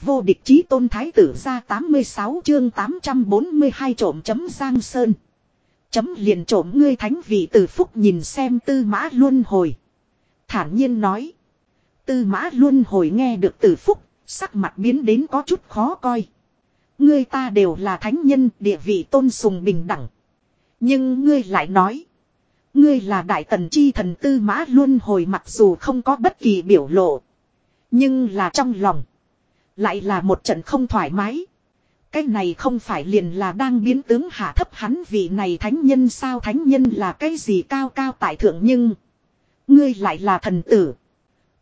Vô địch chí tôn thái tử ra 86 chương 842 trộm chấm giang sơn. Chấm liền trộm ngươi thánh vị từ phúc nhìn xem tư mã luân hồi. Thản nhiên nói. Tư mã luân hồi nghe được từ phúc, sắc mặt biến đến có chút khó coi. Ngươi ta đều là thánh nhân địa vị tôn sùng bình đẳng. Nhưng ngươi lại nói. Ngươi là đại tần chi thần tư mã luân hồi mặc dù không có bất kỳ biểu lộ. Nhưng là trong lòng. Lại là một trận không thoải mái. Cái này không phải liền là đang biến tướng hạ thấp hắn vị này thánh nhân sao thánh nhân là cái gì cao cao tại thượng nhưng. Ngươi lại là thần tử.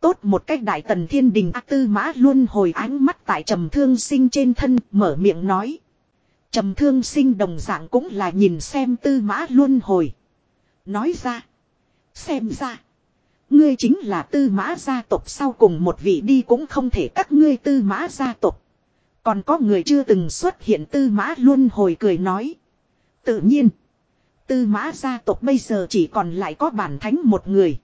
Tốt một cách đại tần thiên đình, A tư mã luôn hồi ánh mắt tại trầm thương sinh trên thân, mở miệng nói. Trầm thương sinh đồng dạng cũng là nhìn xem tư mã luôn hồi. Nói ra. Xem ra. Ngươi chính là tư mã gia tộc sau cùng một vị đi cũng không thể các ngươi tư mã gia tộc. Còn có người chưa từng xuất hiện tư mã luôn hồi cười nói. Tự nhiên. Tư mã gia tộc bây giờ chỉ còn lại có bản thánh một người.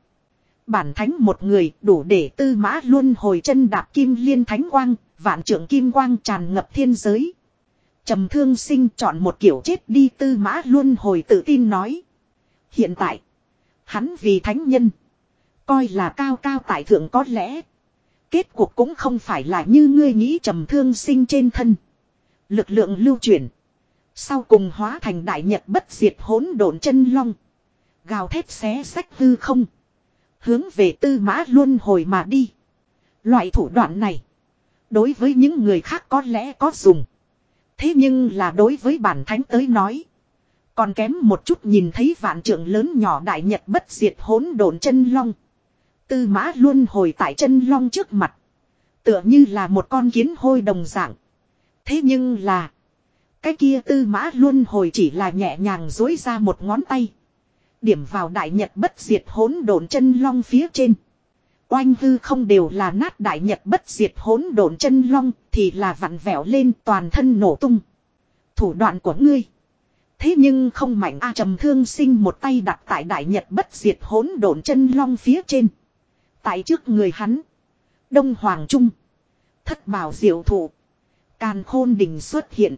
Bản thánh một người đủ để tư mã luôn hồi chân đạp kim liên thánh quang, vạn trưởng kim quang tràn ngập thiên giới. trầm thương sinh chọn một kiểu chết đi tư mã luôn hồi tự tin nói. Hiện tại, hắn vì thánh nhân. Coi là cao cao tại thượng có lẽ. Kết cuộc cũng không phải là như ngươi nghĩ trầm thương sinh trên thân. Lực lượng lưu chuyển. Sau cùng hóa thành đại nhật bất diệt hỗn độn chân long. Gào thét xé sách hư không. Hướng về tư mã luân hồi mà đi. Loại thủ đoạn này. Đối với những người khác có lẽ có dùng. Thế nhưng là đối với bản thánh tới nói. Còn kém một chút nhìn thấy vạn trưởng lớn nhỏ đại nhật bất diệt hỗn độn chân long. Tư mã luôn hồi tại chân long trước mặt. Tựa như là một con kiến hôi đồng dạng. Thế nhưng là. Cái kia tư mã luôn hồi chỉ là nhẹ nhàng dối ra một ngón tay. Điểm vào đại nhật bất diệt hỗn độn chân long phía trên. Oanh hư không đều là nát đại nhật bất diệt hỗn độn chân long, thì là vặn vẹo lên toàn thân nổ tung. Thủ đoạn của ngươi. Thế nhưng không mạnh A trầm thương sinh một tay đặt tại đại nhật bất diệt hỗn độn chân long phía trên. Tại trước người hắn. Đông Hoàng Trung. Thất bảo diệu thụ. Càn khôn đình xuất hiện.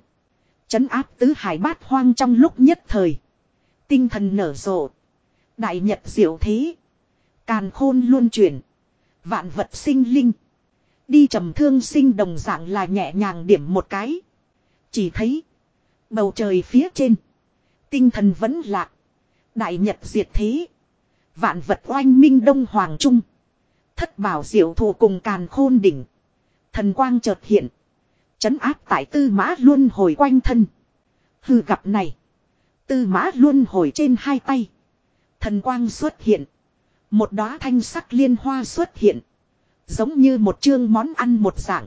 Chấn áp tứ hải bát hoang trong lúc nhất thời. Tinh thần nở rộ. Đại nhật diệu thế. Càn khôn luôn chuyển. Vạn vật sinh linh. Đi trầm thương sinh đồng dạng là nhẹ nhàng điểm một cái. Chỉ thấy. Bầu trời phía trên. Tinh thần vẫn lạc. Đại nhật diệt thế. Vạn vật oanh minh đông hoàng trung. Thất bảo diệu thù cùng càn khôn đỉnh. Thần quang chợt hiện. Chấn áp tại tư mã luôn hồi quanh thân. Hư gặp này. Tư mã luôn hồi trên hai tay. Thần quang xuất hiện. Một đóa thanh sắc liên hoa xuất hiện. Giống như một chương món ăn một dạng.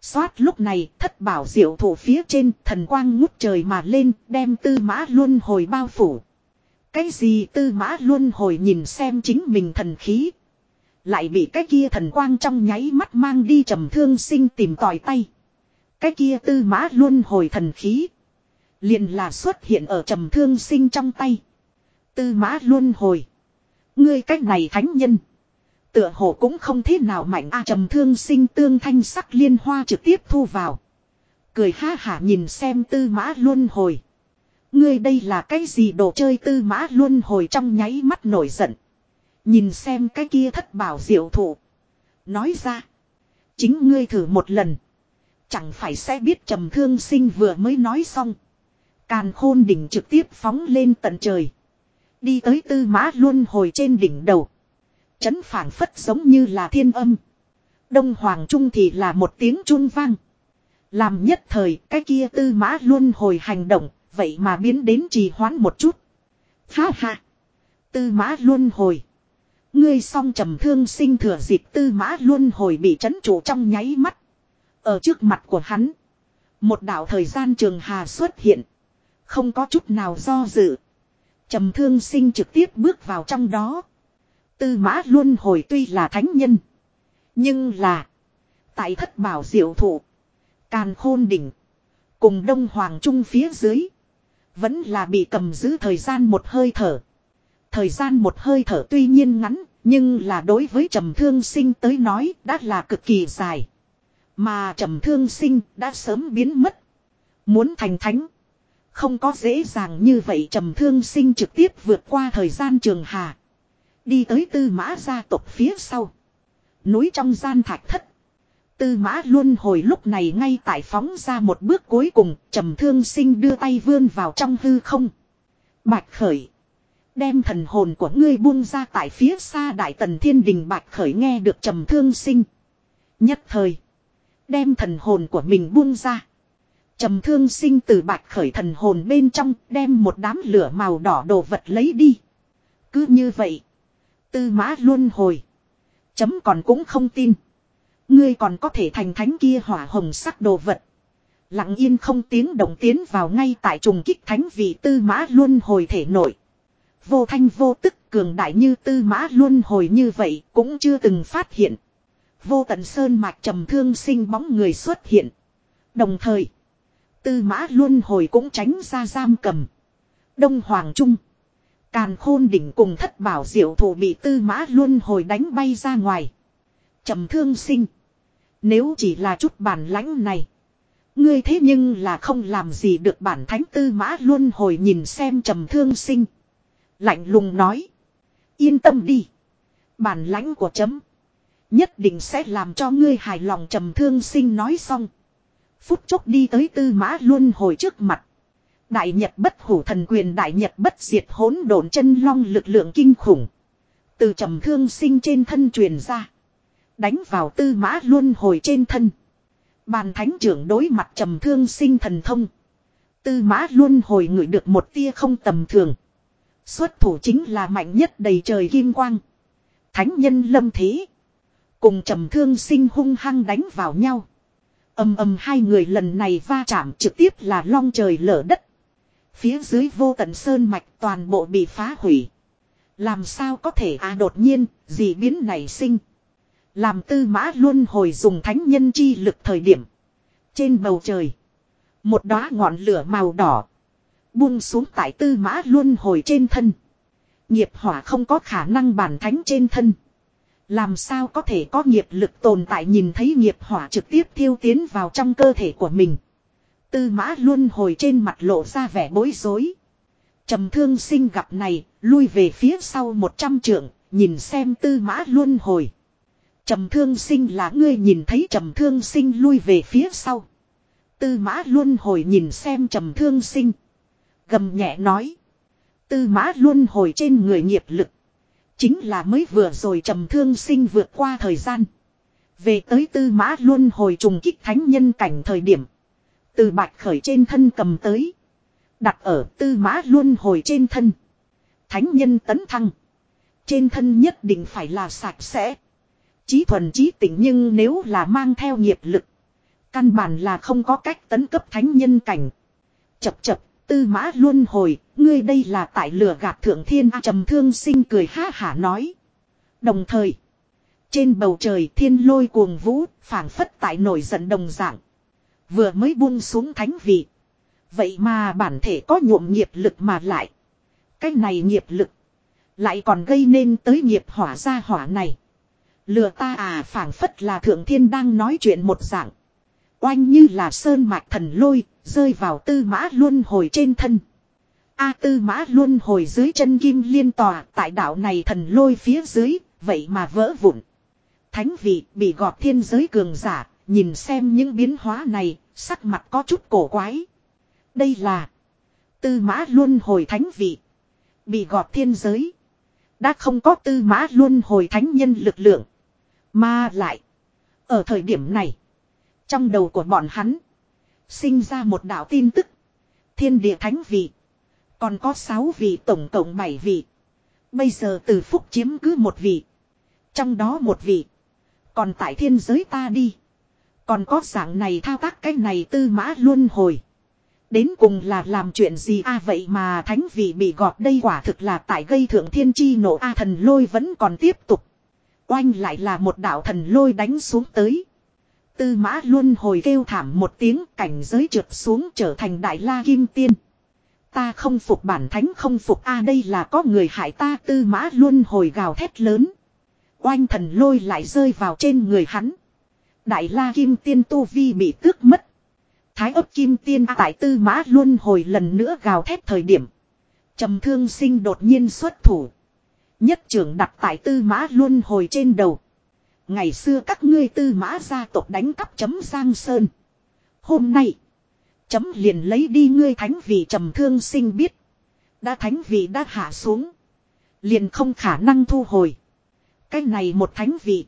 Xoát lúc này, thất bảo diệu thủ phía trên, thần quang ngút trời mà lên, đem tư mã luôn hồi bao phủ. Cái gì tư mã luôn hồi nhìn xem chính mình thần khí. Lại bị cái kia thần quang trong nháy mắt mang đi trầm thương sinh tìm tòi tay. Cái kia tư mã luôn hồi thần khí. liền là xuất hiện ở trầm thương sinh trong tay. Tư mã luôn hồi. Ngươi cách này thánh nhân. Tựa hồ cũng không thế nào mạnh a, trầm thương sinh tương thanh sắc liên hoa trực tiếp thu vào. Cười ha hả nhìn xem tư mã luôn hồi. Ngươi đây là cái gì đồ chơi tư mã luôn hồi trong nháy mắt nổi giận. Nhìn xem cái kia thất bảo diệu thụ. Nói ra. Chính ngươi thử một lần. Chẳng phải sẽ biết trầm thương sinh vừa mới nói xong. Càn khôn đỉnh trực tiếp phóng lên tận trời. Đi tới tư mã luôn hồi trên đỉnh đầu. Chấn phảng phất giống như là thiên âm. Đông Hoàng Trung thì là một tiếng trung vang. Làm nhất thời, cái kia tư mã luôn hồi hành động. Vậy mà biến đến trì hoãn một chút. Ha ha. Tư mã luôn hồi. Ngươi song trầm thương sinh thừa dịp tư mã luôn hồi bị chấn trụ trong nháy mắt. Ở trước mặt của hắn. Một đạo thời gian trường hà xuất hiện. Không có chút nào do dự. Trầm thương sinh trực tiếp bước vào trong đó. Tư mã luôn hồi tuy là thánh nhân. Nhưng là. Tại thất bảo diệu thụ. Càn khôn đỉnh. Cùng đông hoàng trung phía dưới. Vẫn là bị cầm giữ thời gian một hơi thở. Thời gian một hơi thở tuy nhiên ngắn. Nhưng là đối với trầm thương sinh tới nói đã là cực kỳ dài. Mà trầm thương sinh đã sớm biến mất. Muốn thành thánh. Không có dễ dàng như vậy trầm thương sinh trực tiếp vượt qua thời gian trường hà. Đi tới tư mã gia tộc phía sau. Núi trong gian thạch thất. Tư mã luôn hồi lúc này ngay tại phóng ra một bước cuối cùng, trầm thương sinh đưa tay vươn vào trong hư không. Bạch khởi. Đem thần hồn của ngươi buông ra tại phía xa đại tần thiên đình bạch khởi nghe được trầm thương sinh. Nhất thời. Đem thần hồn của mình buông ra. Trầm thương sinh từ bạch khởi thần hồn bên trong đem một đám lửa màu đỏ đồ vật lấy đi. Cứ như vậy. Tư mã luôn hồi. Chấm còn cũng không tin. Ngươi còn có thể thành thánh kia hỏa hồng sắc đồ vật. Lặng yên không tiếng động tiến vào ngay tại trùng kích thánh vị tư mã luôn hồi thể nổi. Vô thanh vô tức cường đại như tư mã luôn hồi như vậy cũng chưa từng phát hiện. Vô tận sơn mạch trầm thương sinh bóng người xuất hiện. Đồng thời, tư mã luôn hồi cũng tránh ra giam cầm. Đông Hoàng Trung. Càn khôn đỉnh cùng thất bảo diệu thủ bị tư mã luôn hồi đánh bay ra ngoài. trầm thương sinh. Nếu chỉ là chút bản lãnh này. Ngươi thế nhưng là không làm gì được bản thánh tư mã luôn hồi nhìn xem trầm thương sinh. Lạnh lùng nói. Yên tâm đi. Bản lãnh của chấm. Nhất định sẽ làm cho ngươi hài lòng trầm thương sinh nói xong. Phút chốc đi tới tư mã luôn hồi trước mặt. Đại Nhật bất hủ thần quyền, Đại Nhật bất diệt hỗn độn chân long lực lượng kinh khủng. Từ trầm thương sinh trên thân truyền ra. Đánh vào tư mã luôn hồi trên thân. Bàn thánh trưởng đối mặt trầm thương sinh thần thông. Tư mã luôn hồi ngửi được một tia không tầm thường. Xuất thủ chính là mạnh nhất đầy trời kim quang. Thánh nhân lâm thế. Cùng trầm thương sinh hung hăng đánh vào nhau. ầm ầm hai người lần này va chạm trực tiếp là long trời lở đất. Phía dưới vô tận sơn mạch toàn bộ bị phá hủy. Làm sao có thể à đột nhiên, gì biến nảy sinh. Làm tư mã luôn hồi dùng thánh nhân chi lực thời điểm. Trên bầu trời. Một đóa ngọn lửa màu đỏ. Buông xuống tại tư mã luôn hồi trên thân. Nghiệp hỏa không có khả năng bản thánh trên thân. Làm sao có thể có nghiệp lực tồn tại nhìn thấy nghiệp hỏa trực tiếp thiêu tiến vào trong cơ thể của mình. Tư mã luôn hồi trên mặt lộ ra vẻ bối rối. trầm thương sinh gặp này, lui về phía sau một trăm trượng, nhìn xem tư mã luôn hồi. trầm thương sinh là ngươi nhìn thấy trầm thương sinh lui về phía sau. Tư mã luôn hồi nhìn xem trầm thương sinh. Gầm nhẹ nói. Tư mã luôn hồi trên người nghiệp lực. Chính là mới vừa rồi trầm thương sinh vượt qua thời gian. Về tới tư mã luôn hồi trùng kích thánh nhân cảnh thời điểm. Từ bạch khởi trên thân cầm tới. Đặt ở tư mã luôn hồi trên thân. Thánh nhân tấn thăng. Trên thân nhất định phải là sạch sẽ. Chí thuần chí tỉnh nhưng nếu là mang theo nghiệp lực. Căn bản là không có cách tấn cấp thánh nhân cảnh. Chập chập Tư mã luôn hồi, ngươi đây là tại lửa gạt thượng thiên trầm thương sinh cười ha hả nói. Đồng thời, trên bầu trời thiên lôi cuồng vũ, phảng phất tại nổi giận đồng dạng. Vừa mới buông xuống thánh vị. Vậy mà bản thể có nhuộm nghiệp lực mà lại. Cái này nghiệp lực. Lại còn gây nên tới nghiệp hỏa ra hỏa này. Lừa ta à phảng phất là thượng thiên đang nói chuyện một dạng. Oanh như là sơn mạch thần lôi, rơi vào tư mã luân hồi trên thân. A tư mã luân hồi dưới chân kim liên tòa tại đảo này thần lôi phía dưới, vậy mà vỡ vụn. Thánh vị bị gọt thiên giới cường giả, nhìn xem những biến hóa này, sắc mặt có chút cổ quái. Đây là tư mã luân hồi thánh vị. Bị gọt thiên giới. Đã không có tư mã luân hồi thánh nhân lực lượng. Mà lại. Ở thời điểm này. Trong đầu của bọn hắn. Sinh ra một đạo tin tức. Thiên địa thánh vị. Còn có 6 vị tổng cộng 7 vị. Bây giờ từ phúc chiếm cứ một vị. Trong đó một vị. Còn tại thiên giới ta đi. Còn có dạng này thao tác cái này tư mã luôn hồi. Đến cùng là làm chuyện gì a vậy mà thánh vị bị gọt đây quả thực là tại gây thượng thiên chi nộ a thần lôi vẫn còn tiếp tục. Oanh lại là một đạo thần lôi đánh xuống tới. Tư mã luân hồi kêu thảm một tiếng cảnh giới trượt xuống trở thành đại la kim tiên. Ta không phục bản thánh không phục a, đây là có người hại ta, tư mã luân hồi gào thét lớn. Oanh thần lôi lại rơi vào trên người hắn. Đại la kim tiên tu vi bị tước mất. Thái ấp kim tiên tại tư mã luân hồi lần nữa gào thét thời điểm. trầm thương sinh đột nhiên xuất thủ. Nhất trưởng đặt tại tư mã luân hồi trên đầu. Ngày xưa các ngươi tư mã gia tộc đánh cắp chấm Giang Sơn. Hôm nay. Chấm liền lấy đi ngươi thánh vị trầm thương sinh biết. Đã thánh vị đã hạ xuống. Liền không khả năng thu hồi. Cái này một thánh vị.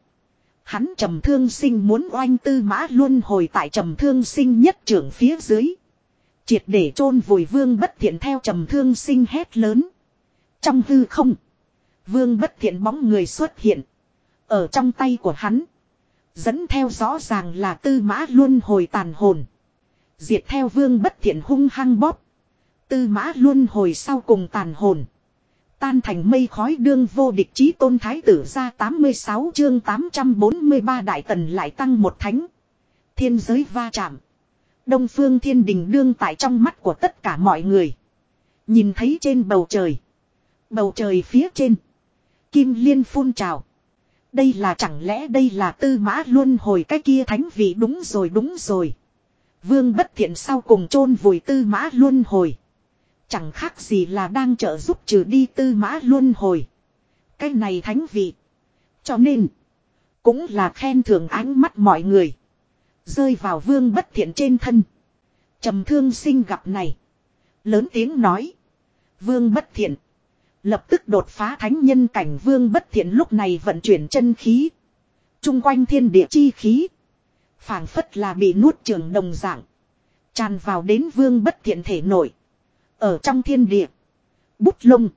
Hắn trầm thương sinh muốn oanh tư mã luôn hồi tại trầm thương sinh nhất trưởng phía dưới. Triệt để chôn vùi vương bất thiện theo trầm thương sinh hét lớn. Trong hư không. Vương bất thiện bóng người xuất hiện. Ở trong tay của hắn. Dẫn theo rõ ràng là tư mã luôn hồi tàn hồn. Diệt theo vương bất thiện hung hăng bóp. Tư mã luôn hồi sau cùng tàn hồn. Tan thành mây khói đương vô địch chí tôn thái tử ra 86 chương 843 đại tần lại tăng một thánh. Thiên giới va chạm. Đông phương thiên đình đương tại trong mắt của tất cả mọi người. Nhìn thấy trên bầu trời. Bầu trời phía trên. Kim liên phun trào. Đây là chẳng lẽ đây là tư mã luân hồi cái kia thánh vị đúng rồi đúng rồi. Vương bất thiện sau cùng chôn vùi tư mã luân hồi. Chẳng khác gì là đang trợ giúp trừ đi tư mã luân hồi. Cái này thánh vị. Cho nên. Cũng là khen thưởng ánh mắt mọi người. Rơi vào vương bất thiện trên thân. trầm thương sinh gặp này. Lớn tiếng nói. Vương bất thiện. Lập tức đột phá thánh nhân cảnh vương bất thiện lúc này vận chuyển chân khí. Trung quanh thiên địa chi khí. phảng phất là bị nuốt trường đồng dạng. Tràn vào đến vương bất thiện thể nổi. Ở trong thiên địa. Bút lông.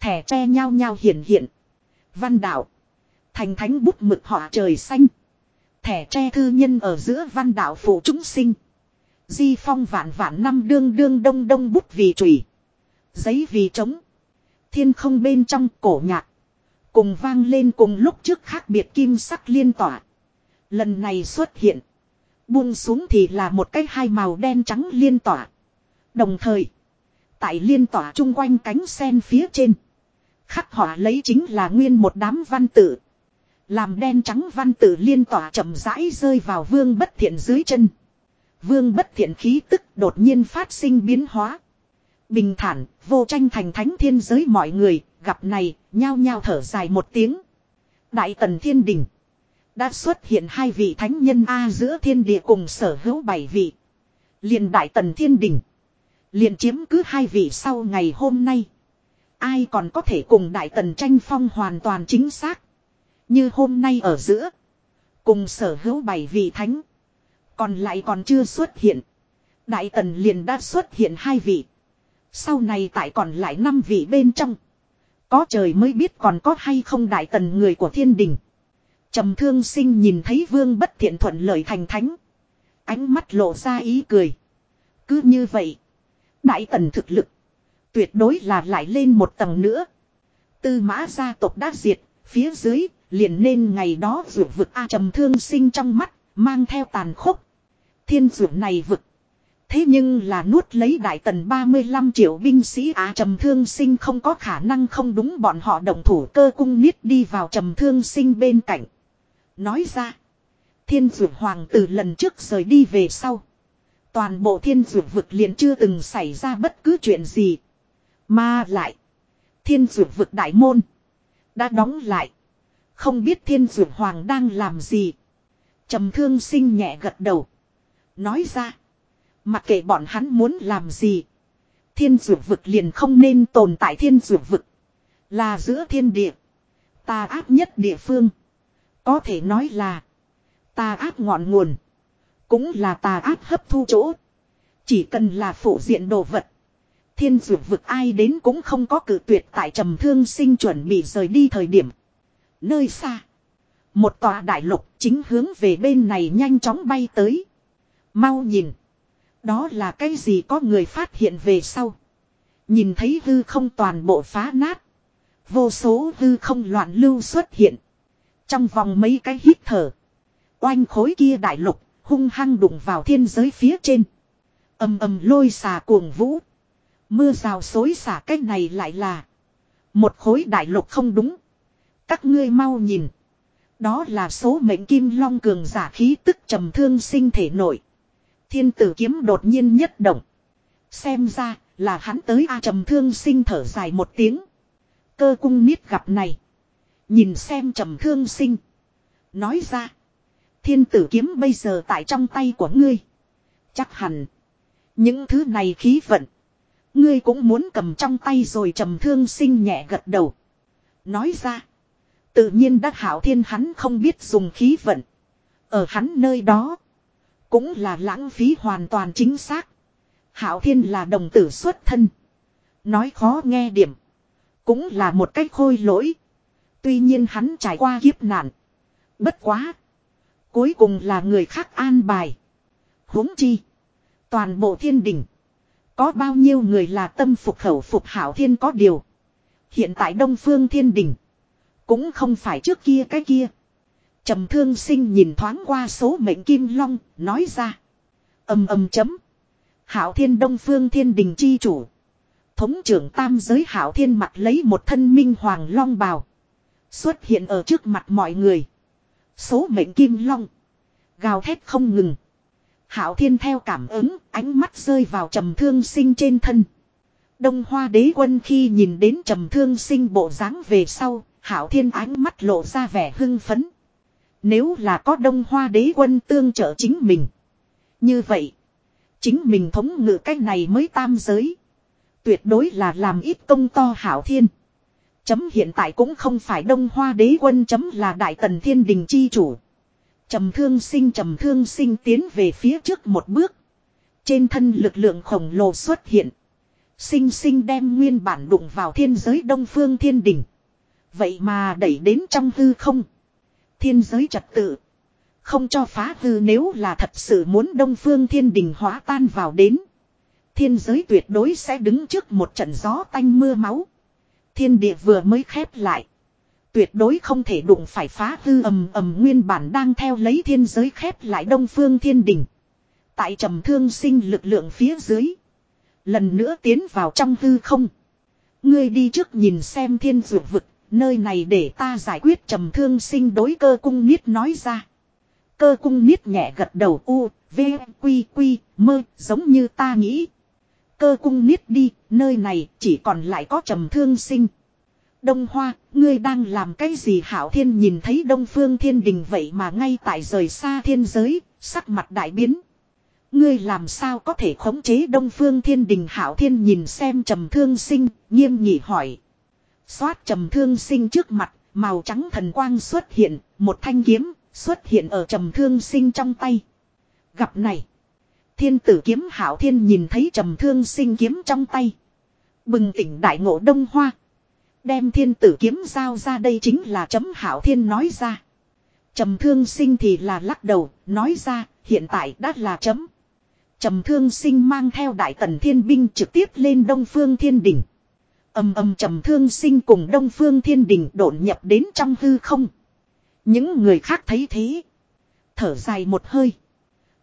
Thẻ tre nhau nhau hiện hiện. Văn đạo. Thành thánh bút mực họa trời xanh. Thẻ tre thư nhân ở giữa văn đạo phụ chúng sinh. Di phong vạn vạn năm đương đương đông đông bút vì trùy. Giấy vì trống. Thiên không bên trong cổ nhạc. Cùng vang lên cùng lúc trước khác biệt kim sắc liên tỏa. Lần này xuất hiện. Buông xuống thì là một cái hai màu đen trắng liên tỏa. Đồng thời. Tại liên tỏa chung quanh cánh sen phía trên. Khắc họa lấy chính là nguyên một đám văn tự. Làm đen trắng văn tự liên tỏa chậm rãi rơi vào vương bất thiện dưới chân. Vương bất thiện khí tức đột nhiên phát sinh biến hóa. Bình thản, vô tranh thành thánh thiên giới mọi người, gặp này, nhao nhao thở dài một tiếng. Đại tần thiên đình. Đã xuất hiện hai vị thánh nhân A giữa thiên địa cùng sở hữu bảy vị. liền đại tần thiên đình. liền chiếm cứ hai vị sau ngày hôm nay. Ai còn có thể cùng đại tần tranh phong hoàn toàn chính xác. Như hôm nay ở giữa. Cùng sở hữu bảy vị thánh. Còn lại còn chưa xuất hiện. Đại tần liền đã xuất hiện hai vị. Sau này tại còn lại năm vị bên trong. Có trời mới biết còn có hay không đại tần người của thiên đình. trầm thương sinh nhìn thấy vương bất thiện thuận lời thành thánh. Ánh mắt lộ ra ý cười. Cứ như vậy. Đại tần thực lực. Tuyệt đối là lại lên một tầng nữa. Tư mã gia tộc đã diệt. Phía dưới liền nên ngày đó rượu vực A trầm thương sinh trong mắt. Mang theo tàn khốc. Thiên rượu này vực Thế nhưng là nuốt lấy đại tần 35 triệu binh sĩ á trầm thương sinh không có khả năng không đúng bọn họ đồng thủ cơ cung niết đi vào trầm thương sinh bên cạnh. Nói ra. Thiên dược hoàng từ lần trước rời đi về sau. Toàn bộ thiên dược vực liền chưa từng xảy ra bất cứ chuyện gì. Mà lại. Thiên dược vực đại môn. Đã đóng lại. Không biết thiên dược hoàng đang làm gì. trầm thương sinh nhẹ gật đầu. Nói ra. Mặc kệ bọn hắn muốn làm gì. Thiên dược vực liền không nên tồn tại thiên dược vực. Là giữa thiên địa. Tà ác nhất địa phương. Có thể nói là. Tà ác ngọn nguồn. Cũng là tà ác hấp thu chỗ. Chỉ cần là phổ diện đồ vật. Thiên dược vực ai đến cũng không có cử tuyệt tại trầm thương sinh chuẩn bị rời đi thời điểm. Nơi xa. Một tòa đại lục chính hướng về bên này nhanh chóng bay tới. Mau nhìn. Đó là cái gì có người phát hiện về sau. Nhìn thấy hư không toàn bộ phá nát. Vô số hư không loạn lưu xuất hiện. Trong vòng mấy cái hít thở. Oanh khối kia đại lục, hung hăng đụng vào thiên giới phía trên. ầm ầm lôi xà cuồng vũ. Mưa rào xối xả cái này lại là. Một khối đại lục không đúng. Các ngươi mau nhìn. Đó là số mệnh kim long cường giả khí tức trầm thương sinh thể nội. Thiên tử kiếm đột nhiên nhất động. Xem ra, là hắn tới A trầm thương sinh thở dài một tiếng. Cơ cung niết gặp này. Nhìn xem trầm thương sinh. Nói ra. Thiên tử kiếm bây giờ tại trong tay của ngươi. Chắc hẳn. Những thứ này khí vận. Ngươi cũng muốn cầm trong tay rồi trầm thương sinh nhẹ gật đầu. Nói ra. Tự nhiên đắc hảo thiên hắn không biết dùng khí vận. Ở hắn nơi đó. Cũng là lãng phí hoàn toàn chính xác. Hảo thiên là đồng tử xuất thân. Nói khó nghe điểm. Cũng là một cách khôi lỗi. Tuy nhiên hắn trải qua kiếp nạn. Bất quá. Cuối cùng là người khác an bài. huống chi. Toàn bộ thiên đình. Có bao nhiêu người là tâm phục khẩu phục hảo thiên có điều. Hiện tại Đông Phương Thiên Đình. Cũng không phải trước kia cái kia trầm thương sinh nhìn thoáng qua số mệnh kim long, nói ra. ầm ầm chấm. Hảo thiên Đông Phương Thiên Đình chi chủ. Thống trưởng tam giới Hảo thiên mặt lấy một thân minh hoàng long bào. Xuất hiện ở trước mặt mọi người. Số mệnh kim long. Gào thét không ngừng. Hảo thiên theo cảm ứng, ánh mắt rơi vào trầm thương sinh trên thân. Đông hoa đế quân khi nhìn đến trầm thương sinh bộ dáng về sau, hảo thiên ánh mắt lộ ra vẻ hưng phấn. Nếu là có đông hoa đế quân tương trợ chính mình. Như vậy, chính mình thống ngự cách này mới tam giới. Tuyệt đối là làm ít công to hảo thiên. Chấm hiện tại cũng không phải đông hoa đế quân chấm là đại tần thiên đình chi chủ. Trầm thương sinh trầm thương sinh tiến về phía trước một bước. Trên thân lực lượng khổng lồ xuất hiện. Sinh sinh đem nguyên bản đụng vào thiên giới đông phương thiên đình. Vậy mà đẩy đến trong hư không. Thiên giới trật tự. Không cho phá hư nếu là thật sự muốn đông phương thiên đình hóa tan vào đến. Thiên giới tuyệt đối sẽ đứng trước một trận gió tanh mưa máu. Thiên địa vừa mới khép lại. Tuyệt đối không thể đụng phải phá hư ầm ầm nguyên bản đang theo lấy thiên giới khép lại đông phương thiên đình. Tại trầm thương sinh lực lượng phía dưới. Lần nữa tiến vào trong hư không. Ngươi đi trước nhìn xem thiên dược vực, nơi này để ta giải quyết trầm thương sinh đối cơ cung niết nói ra. Cơ cung niết nhẹ gật đầu u, v, quy quy, mơ, giống như ta nghĩ. Cơ cung niết đi, nơi này chỉ còn lại có trầm thương sinh. Đông Hoa, ngươi đang làm cái gì hảo thiên nhìn thấy Đông Phương Thiên Đình vậy mà ngay tại rời xa thiên giới, sắc mặt đại biến. Ngươi làm sao có thể khống chế Đông Phương Thiên Đình hảo thiên nhìn xem trầm thương sinh, nghiêm nghị hỏi. Xoát trầm thương sinh trước mặt, màu trắng thần quang xuất hiện, một thanh kiếm, xuất hiện ở trầm thương sinh trong tay. Gặp này, thiên tử kiếm hảo thiên nhìn thấy trầm thương sinh kiếm trong tay. Bừng tỉnh đại ngộ Đông Hoa. Đem thiên tử kiếm giao ra đây chính là chấm hảo thiên nói ra. Trầm thương sinh thì là lắc đầu, nói ra, hiện tại đã là chấm. Trầm thương sinh mang theo đại tần thiên binh trực tiếp lên đông phương thiên đỉnh âm âm trầm thương sinh cùng đông phương thiên Đình đột nhập đến trong hư không. Những người khác thấy thế. Thở dài một hơi.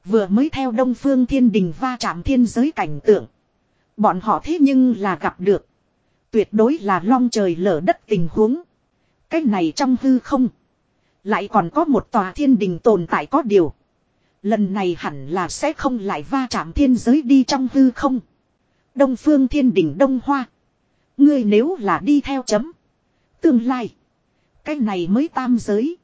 Vừa mới theo đông phương thiên đình va chạm thiên giới cảnh tượng. Bọn họ thế nhưng là gặp được. Tuyệt đối là long trời lở đất tình huống. Cái này trong hư không. Lại còn có một tòa thiên đình tồn tại có điều. Lần này hẳn là sẽ không lại va chạm thiên giới đi trong hư không. Đông phương thiên đỉnh đông hoa. Ngươi nếu là đi theo chấm. Tương lai. Cái này mới tam giới.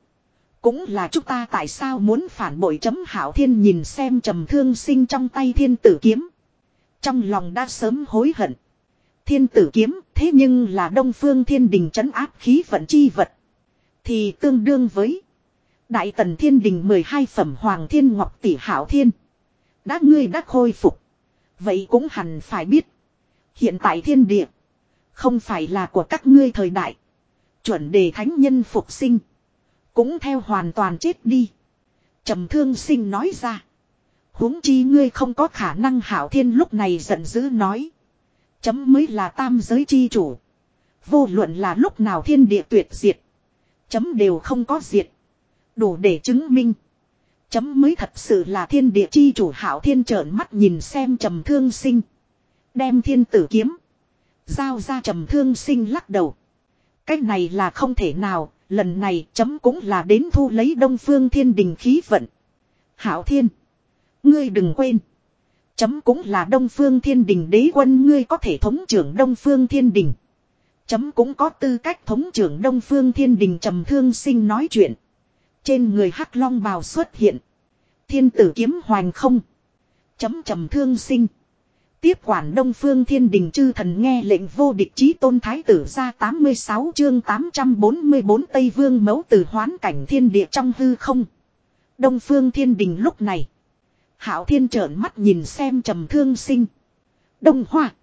Cũng là chúng ta tại sao muốn phản bội chấm hảo thiên nhìn xem trầm thương sinh trong tay thiên tử kiếm. Trong lòng đã sớm hối hận. Thiên tử kiếm, thế nhưng là đông phương thiên đình trấn áp khí vận chi vật. Thì tương đương với Đại tần thiên đình 12 phẩm hoàng thiên ngọc tỷ hảo thiên. Đã ngươi đã khôi phục. Vậy cũng hẳn phải biết. Hiện tại thiên địa. Không phải là của các ngươi thời đại. Chuẩn đề thánh nhân phục sinh. Cũng theo hoàn toàn chết đi. trầm thương sinh nói ra. huống chi ngươi không có khả năng hảo thiên lúc này giận dữ nói. Chấm mới là tam giới chi chủ. Vô luận là lúc nào thiên địa tuyệt diệt. Chấm đều không có diệt. Đủ để chứng minh. Chấm mới thật sự là thiên địa chi chủ hảo thiên trợn mắt nhìn xem trầm thương sinh. Đem thiên tử kiếm. Giao ra trầm thương sinh lắc đầu. Cái này là không thể nào, Lần này chấm cũng là đến thu lấy đông phương thiên đình khí vận. Hảo thiên. Ngươi đừng quên. Chấm cũng là đông phương thiên đình đế quân ngươi có thể thống trưởng đông phương thiên đình. Chấm cũng có tư cách thống trưởng đông phương thiên đình trầm thương sinh nói chuyện. Trên người hắc long bào xuất hiện. Thiên tử kiếm hoành không. Chấm trầm thương sinh. Tiếp quản Đông Phương Thiên Đình chư thần nghe lệnh vô địch chí tôn thái tử ra 86 chương 844 Tây Vương mẫu từ hoán cảnh thiên địa trong hư không. Đông Phương Thiên Đình lúc này. Hảo Thiên trợn mắt nhìn xem trầm thương sinh. Đông Hoa.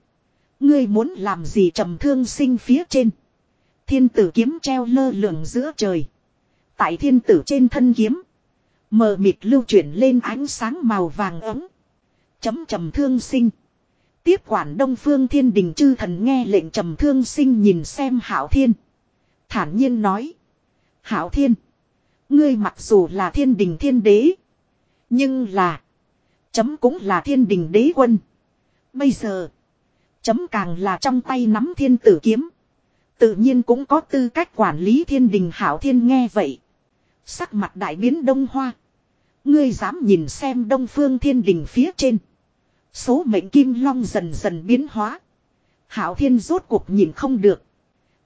Ngươi muốn làm gì trầm thương sinh phía trên. Thiên tử kiếm treo lơ lửng giữa trời. Tại thiên tử trên thân kiếm. Mờ mịt lưu chuyển lên ánh sáng màu vàng ấm. Chấm trầm thương sinh. Tiếp quản Đông Phương Thiên Đình chư thần nghe lệnh trầm thương sinh nhìn xem Hảo Thiên. Thản nhiên nói. Hảo Thiên. Ngươi mặc dù là thiên đình thiên đế. Nhưng là. Chấm cũng là thiên đình đế quân. Bây giờ. Chấm càng là trong tay nắm thiên tử kiếm. Tự nhiên cũng có tư cách quản lý thiên đình Hảo Thiên nghe vậy. Sắc mặt đại biến đông hoa. Ngươi dám nhìn xem đông phương thiên đình phía trên. Số mệnh kim long dần dần biến hóa. Hảo thiên rốt cuộc nhìn không được.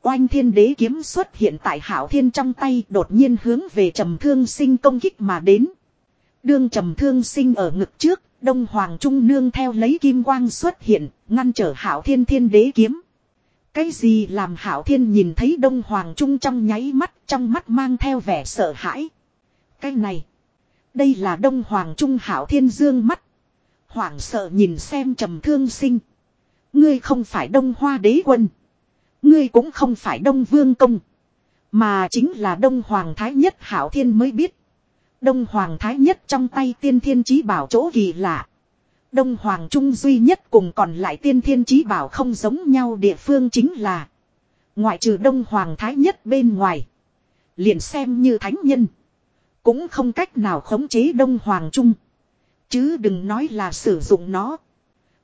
Oanh thiên đế kiếm xuất hiện tại hảo thiên trong tay đột nhiên hướng về trầm thương sinh công kích mà đến. Đương trầm thương sinh ở ngực trước, đông hoàng trung nương theo lấy kim quang xuất hiện, ngăn trở hảo thiên thiên đế kiếm. Cái gì làm hảo thiên nhìn thấy đông hoàng trung trong nháy mắt, trong mắt mang theo vẻ sợ hãi. Cái này, đây là đông hoàng trung hảo thiên dương mắt. Hoảng sợ nhìn xem trầm thương sinh. Ngươi không phải đông hoa đế quân. Ngươi cũng không phải đông vương công. Mà chính là đông hoàng thái nhất hảo thiên mới biết. Đông hoàng thái nhất trong tay tiên thiên chí bảo chỗ kỳ lạ. Đông hoàng trung duy nhất cùng còn lại tiên thiên chí bảo không giống nhau địa phương chính là. Ngoại trừ đông hoàng thái nhất bên ngoài. Liền xem như thánh nhân. Cũng không cách nào khống chế đông hoàng trung. Chứ đừng nói là sử dụng nó.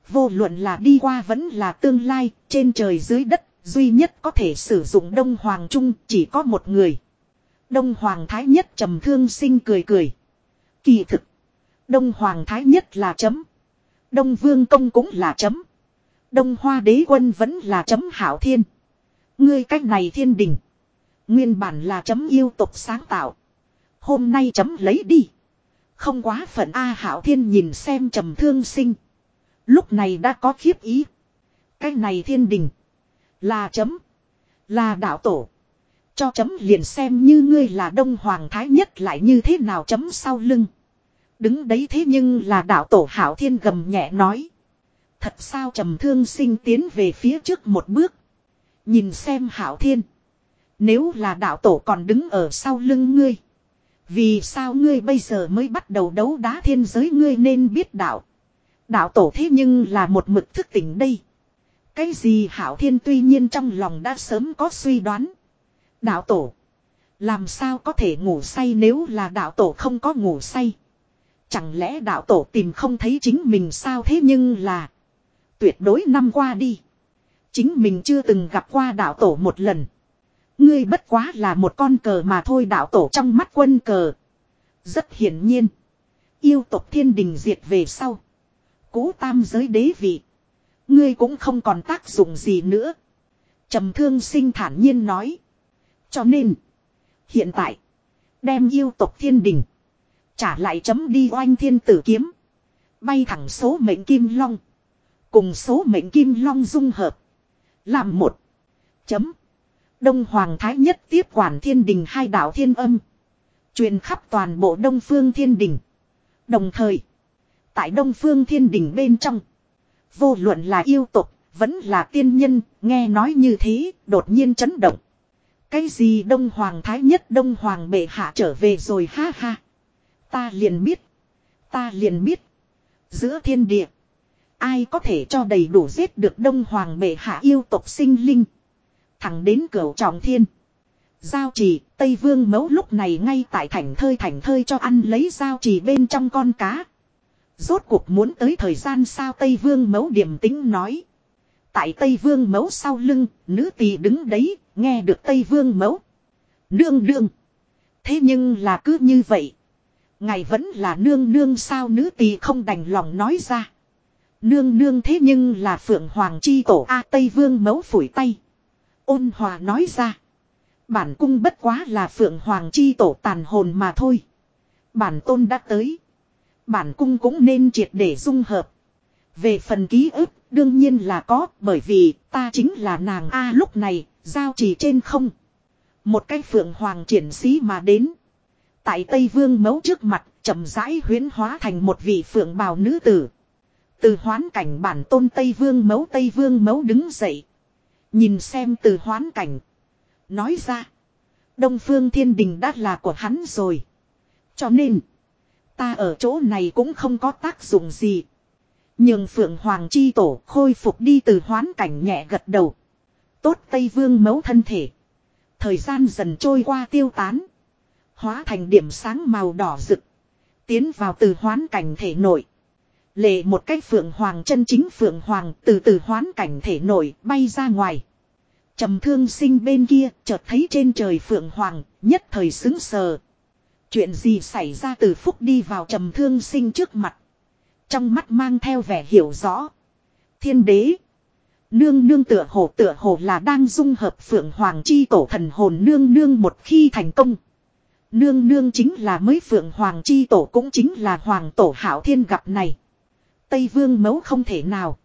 Vô luận là đi qua vẫn là tương lai, trên trời dưới đất, duy nhất có thể sử dụng Đông Hoàng Trung chỉ có một người. Đông Hoàng Thái Nhất trầm thương sinh cười cười. Kỳ thực. Đông Hoàng Thái Nhất là chấm. Đông Vương Công cũng là chấm. Đông Hoa Đế Quân vẫn là chấm hảo thiên. Ngươi cách này thiên đình. Nguyên bản là chấm yêu tục sáng tạo. Hôm nay chấm lấy đi. Không quá phận A Hảo Thiên nhìn xem trầm thương sinh. Lúc này đã có khiếp ý. Cái này thiên đình. Là chấm. Là đạo tổ. Cho chấm liền xem như ngươi là đông hoàng thái nhất lại như thế nào chấm sau lưng. Đứng đấy thế nhưng là đạo tổ hảo thiên gầm nhẹ nói. Thật sao trầm thương sinh tiến về phía trước một bước. Nhìn xem hảo thiên. Nếu là đạo tổ còn đứng ở sau lưng ngươi. Vì sao ngươi bây giờ mới bắt đầu đấu đá thiên giới ngươi nên biết đạo. Đạo tổ thế nhưng là một mực thức tỉnh đây. Cái gì hảo thiên tuy nhiên trong lòng đã sớm có suy đoán. Đạo tổ. Làm sao có thể ngủ say nếu là đạo tổ không có ngủ say. Chẳng lẽ đạo tổ tìm không thấy chính mình sao thế nhưng là. Tuyệt đối năm qua đi. Chính mình chưa từng gặp qua đạo tổ một lần. Ngươi bất quá là một con cờ mà thôi đạo tổ trong mắt quân cờ. Rất hiển nhiên. Yêu tộc thiên đình diệt về sau. cũ tam giới đế vị. Ngươi cũng không còn tác dụng gì nữa. trầm thương sinh thản nhiên nói. Cho nên. Hiện tại. Đem yêu tộc thiên đình. Trả lại chấm đi oanh thiên tử kiếm. Bay thẳng số mệnh kim long. Cùng số mệnh kim long dung hợp. Làm một. Chấm. Đông Hoàng Thái Nhất tiếp quản thiên đình hai đạo thiên âm. truyền khắp toàn bộ Đông Phương Thiên Đình. Đồng thời, tại Đông Phương Thiên Đình bên trong, vô luận là yêu tục, vẫn là tiên nhân, nghe nói như thế, đột nhiên chấn động. Cái gì Đông Hoàng Thái Nhất Đông Hoàng bệ hạ trở về rồi ha ha. Ta liền biết, ta liền biết. Giữa thiên địa, ai có thể cho đầy đủ giết được Đông Hoàng bệ hạ yêu tộc sinh linh. Thẳng đến cửa trọng thiên. Giao trì, Tây Vương mẫu lúc này ngay tại thành thơi thành thơi cho ăn lấy giao trì bên trong con cá. Rốt cuộc muốn tới thời gian sao Tây Vương mẫu điểm tính nói. Tại Tây Vương mẫu sau lưng, nữ tỳ đứng đấy, nghe được Tây Vương mẫu. Nương nương. Thế nhưng là cứ như vậy. Ngài vẫn là nương nương sao nữ tỳ không đành lòng nói ra. Nương nương thế nhưng là phượng hoàng chi tổ A Tây Vương mấu phủi tay. Ôn hòa nói ra. Bản cung bất quá là phượng hoàng chi tổ tàn hồn mà thôi. Bản tôn đã tới. Bản cung cũng nên triệt để dung hợp. Về phần ký ức, đương nhiên là có, bởi vì ta chính là nàng A lúc này, giao chỉ trên không. Một cái phượng hoàng triển sĩ mà đến. Tại Tây Vương mấu trước mặt, chậm rãi huyến hóa thành một vị phượng bào nữ tử. Từ hoán cảnh bản tôn Tây Vương mấu Tây Vương mấu đứng dậy. Nhìn xem từ hoán cảnh. Nói ra. Đông Phương Thiên Đình đã là của hắn rồi. Cho nên. Ta ở chỗ này cũng không có tác dụng gì. Nhưng Phượng Hoàng Chi Tổ khôi phục đi từ hoán cảnh nhẹ gật đầu. Tốt Tây Vương mấu thân thể. Thời gian dần trôi qua tiêu tán. Hóa thành điểm sáng màu đỏ rực. Tiến vào từ hoán cảnh thể nội. Lệ một cách Phượng Hoàng chân chính Phượng Hoàng từ từ hoán cảnh thể nổi bay ra ngoài. trầm thương sinh bên kia, chợt thấy trên trời Phượng Hoàng, nhất thời xứng sờ. Chuyện gì xảy ra từ phúc đi vào trầm thương sinh trước mặt. Trong mắt mang theo vẻ hiểu rõ. Thiên đế. Nương nương tựa hồ tựa hồ là đang dung hợp phượng hoàng chi tổ thần hồn nương nương một khi thành công. Nương nương chính là mới phượng hoàng chi tổ cũng chính là hoàng tổ hảo thiên gặp này. Tây vương mấu không thể nào.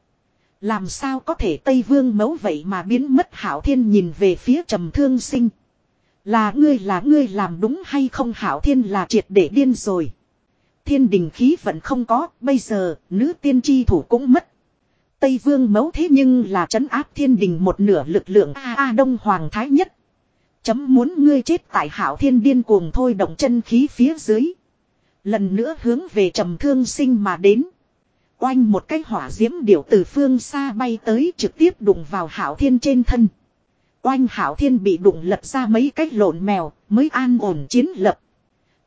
Làm sao có thể Tây vương mấu vậy mà biến mất hảo thiên nhìn về phía trầm thương sinh. Là ngươi là ngươi làm đúng hay không hảo thiên là triệt để điên rồi. Thiên đình khí vẫn không có, bây giờ, nữ tiên tri thủ cũng mất. Tây vương mấu thế nhưng là trấn áp thiên đình một nửa lực lượng A A Đông Hoàng Thái nhất. Chấm muốn ngươi chết tại hảo thiên điên cuồng thôi động chân khí phía dưới. Lần nữa hướng về trầm thương sinh mà đến. Oanh một cái hỏa diễm điểu từ phương xa bay tới trực tiếp đụng vào hảo thiên trên thân. Oanh hảo thiên bị đụng lật ra mấy cái lộn mèo, mới an ổn chiến lập.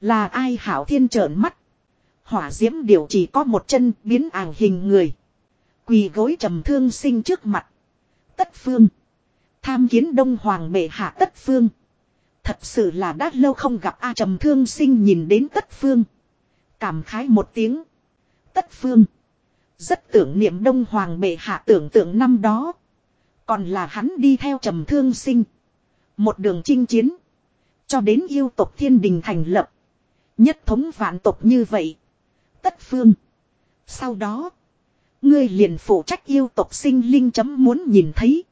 Là ai hảo thiên trợn mắt. Hỏa diễm điểu chỉ có một chân, biến ảo hình người. Quỳ gối trầm thương sinh trước mặt. Tất phương. Tham kiến đông hoàng bệ hạ tất phương. Thật sự là đã lâu không gặp A trầm thương sinh nhìn đến tất phương. Cảm khái một tiếng. Tất phương. Rất tưởng niệm đông hoàng bệ hạ tưởng tượng năm đó. Còn là hắn đi theo trầm thương sinh. Một đường chinh chiến. Cho đến yêu tộc thiên đình thành lập. Nhất thống vạn tộc như vậy. Tất phương. Sau đó. Ngươi liền phụ trách yêu tộc sinh linh chấm muốn nhìn thấy.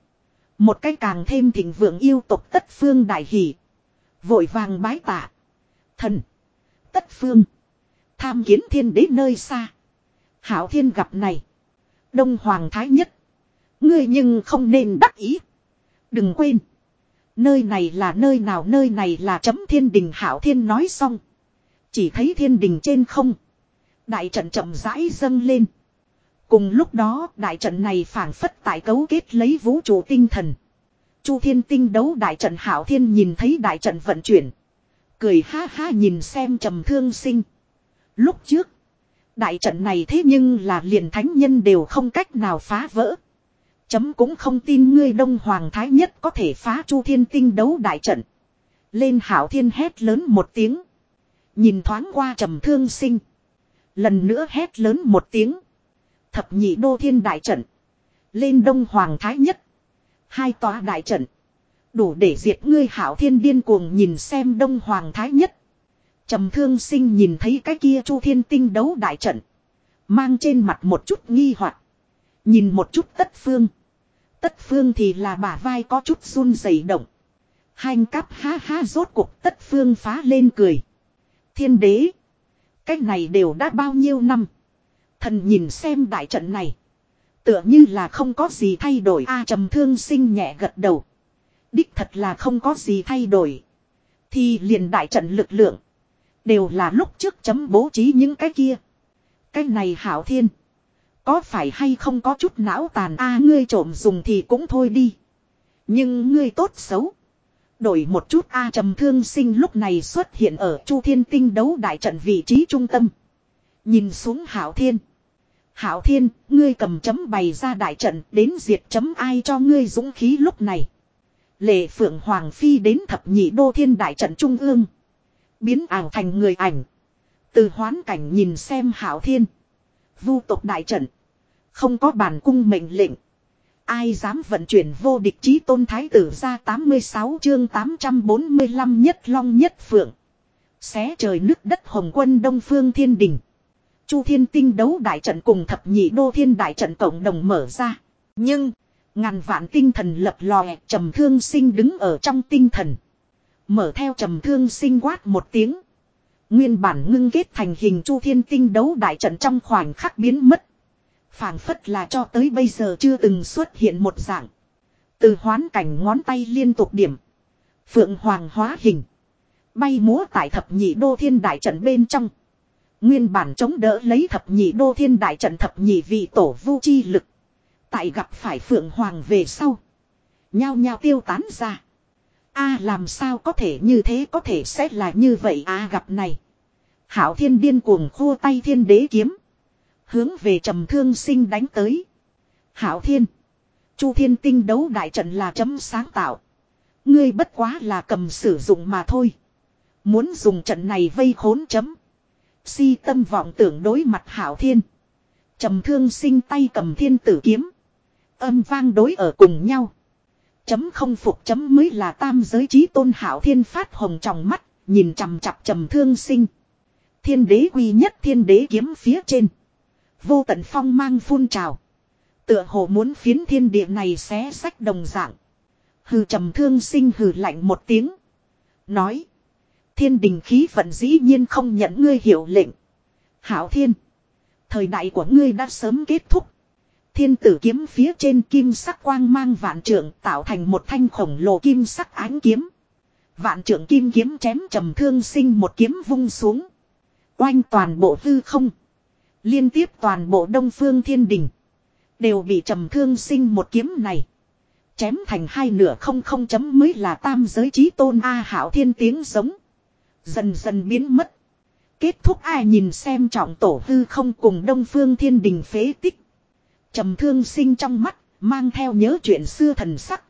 Một cái càng thêm thịnh vượng yêu tộc tất phương đại hỷ. Vội vàng bái tạ. Thần. Tất phương. Tham kiến thiên đế nơi xa. Hảo thiên gặp này. Đông Hoàng Thái Nhất. Ngươi nhưng không nên đắc ý. Đừng quên. Nơi này là nơi nào, nơi này là chấm thiên đình, Hảo thiên nói xong. Chỉ thấy thiên đình trên không. Đại trận chậm rãi dâng lên. Cùng lúc đó, đại trận này phản phất tại cấu kết lấy vũ trụ tinh thần. Chu thiên tinh đấu đại trận, hảo thiên nhìn thấy đại trận vận chuyển. Cười ha ha nhìn xem trầm thương sinh. Lúc trước. Đại trận này thế nhưng là liền thánh nhân đều không cách nào phá vỡ. Chấm cũng không tin ngươi đông hoàng thái nhất có thể phá chu thiên tinh đấu đại trận. Lên hảo thiên hét lớn một tiếng. Nhìn thoáng qua trầm thương sinh. Lần nữa hét lớn một tiếng. Thập nhị đô thiên đại trận. Lên đông hoàng thái nhất. Hai tòa đại trận. Đủ để diệt ngươi hảo thiên điên cuồng nhìn xem đông hoàng thái nhất trầm thương sinh nhìn thấy cái kia chu thiên tinh đấu đại trận. Mang trên mặt một chút nghi hoặc, Nhìn một chút tất phương. Tất phương thì là bả vai có chút run rẩy động. hanh cắp ha ha rốt cuộc tất phương phá lên cười. Thiên đế. Cái này đều đã bao nhiêu năm. Thần nhìn xem đại trận này. Tựa như là không có gì thay đổi a trầm thương sinh nhẹ gật đầu. Đích thật là không có gì thay đổi. Thì liền đại trận lực lượng. Đều là lúc trước chấm bố trí những cái kia. Cái này hảo thiên. Có phải hay không có chút não tàn a ngươi trộm dùng thì cũng thôi đi. Nhưng ngươi tốt xấu. Đổi một chút A trầm thương sinh lúc này xuất hiện ở Chu Thiên Tinh đấu đại trận vị trí trung tâm. Nhìn xuống Hảo Thiên. Hảo Thiên, ngươi cầm chấm bày ra đại trận đến diệt chấm ai cho ngươi dũng khí lúc này. Lệ Phượng Hoàng Phi đến thập nhị đô thiên đại trận trung ương. Biến ảo thành người ảnh. Từ hoán cảnh nhìn xem hảo thiên. Vu tộc đại trận. Không có bản cung mệnh lệnh. Ai dám vận chuyển vô địch chí tôn thái tử ra 86 chương 845 nhất long nhất phượng. Xé trời nước đất hồng quân đông phương thiên đình. Chu thiên tinh đấu đại trận cùng thập nhị đô thiên đại trận cộng đồng mở ra. Nhưng, ngàn vạn tinh thần lập lòe trầm thương sinh đứng ở trong tinh thần. Mở theo trầm thương sinh quát một tiếng. Nguyên bản ngưng kết thành hình chu thiên tinh đấu đại trận trong khoảnh khắc biến mất phảng phất là cho tới bây giờ chưa từng xuất hiện một dạng. Từ hoán cảnh ngón tay liên tục điểm. Phượng hoàng hóa hình. Bay múa tại thập nhị đô thiên đại trận bên trong. Nguyên bản chống đỡ lấy thập nhị đô thiên đại trận thập nhị vị tổ vu chi lực. Tại gặp phải phượng hoàng về sau. Nhao nhao tiêu tán ra a làm sao có thể như thế, có thể sẽ là như vậy a gặp này. Hảo thiên điên cuồng khua tay thiên đế kiếm. Hướng về trầm thương sinh đánh tới. Hảo thiên. Chu thiên tinh đấu đại trận là chấm sáng tạo. Ngươi bất quá là cầm sử dụng mà thôi. Muốn dùng trận này vây khốn chấm. Si tâm vọng tưởng đối mặt hảo thiên. Trầm thương sinh tay cầm thiên tử kiếm. Âm vang đối ở cùng nhau. Chấm không phục chấm mới là tam giới trí tôn hảo thiên phát hồng trong mắt. Nhìn chằm chặp trầm thương sinh. Thiên đế quy nhất thiên đế kiếm phía trên. Vô tận phong mang phun trào. Tựa hồ muốn phiến thiên địa này xé sách đồng dạng. Hừ trầm thương sinh hừ lạnh một tiếng. Nói. Thiên đình khí vận dĩ nhiên không nhận ngươi hiệu lệnh. Hảo thiên. Thời đại của ngươi đã sớm kết thúc. Thiên tử kiếm phía trên kim sắc quang mang vạn trượng tạo thành một thanh khổng lồ kim sắc ánh kiếm. Vạn trượng kim kiếm chém trầm thương sinh một kiếm vung xuống. Oanh toàn bộ hư không. Liên tiếp toàn bộ đông phương thiên đình. Đều bị trầm thương sinh một kiếm này. Chém thành hai nửa không không chấm mới là tam giới trí tôn A hảo thiên tiếng giống. Dần dần biến mất. Kết thúc ai nhìn xem trọng tổ hư không cùng đông phương thiên đình phế tích trầm thương sinh trong mắt, mang theo nhớ chuyện xưa thần sắc.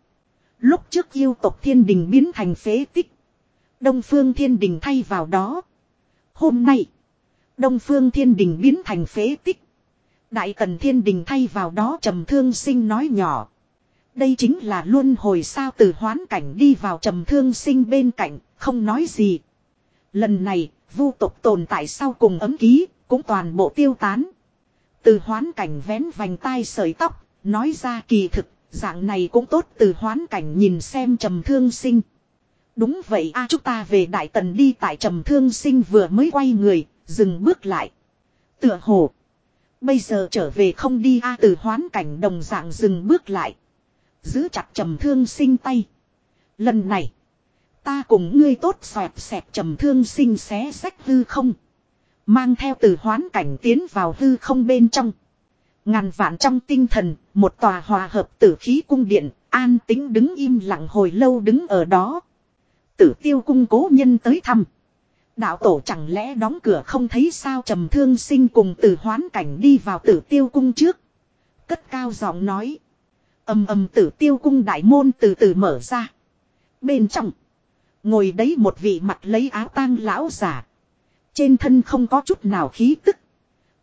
Lúc trước yêu tộc thiên đình biến thành phế tích. Đông phương thiên đình thay vào đó. Hôm nay. Đông phương thiên đình biến thành phế tích. Đại tần thiên đình thay vào đó trầm thương sinh nói nhỏ. Đây chính là luân hồi sao từ hoán cảnh đi vào trầm thương sinh bên cạnh, không nói gì. Lần này, vu tộc tồn tại sau cùng ấm ký, cũng toàn bộ tiêu tán. Từ hoán cảnh vén vành tai sợi tóc, nói ra kỳ thực, dạng này cũng tốt từ hoán cảnh nhìn xem trầm thương sinh. Đúng vậy a chúng ta về Đại Tần đi tại trầm thương sinh vừa mới quay người, Dừng bước lại. Tựa hồ. Bây giờ trở về không đi a từ hoán cảnh đồng dạng dừng bước lại. Giữ chặt trầm thương sinh tay. Lần này. Ta cùng ngươi tốt xoẹp xẹp trầm thương sinh xé sách hư không. Mang theo từ hoán cảnh tiến vào hư không bên trong. Ngàn vạn trong tinh thần, một tòa hòa hợp tử khí cung điện, an tính đứng im lặng hồi lâu đứng ở đó. Tử tiêu cung cố nhân tới thăm. Đạo tổ chẳng lẽ đóng cửa không thấy sao trầm thương sinh cùng từ hoán cảnh đi vào tử tiêu cung trước. Cất cao giọng nói. ầm ầm tử tiêu cung đại môn từ từ mở ra. Bên trong. Ngồi đấy một vị mặt lấy áo tang lão giả. Trên thân không có chút nào khí tức.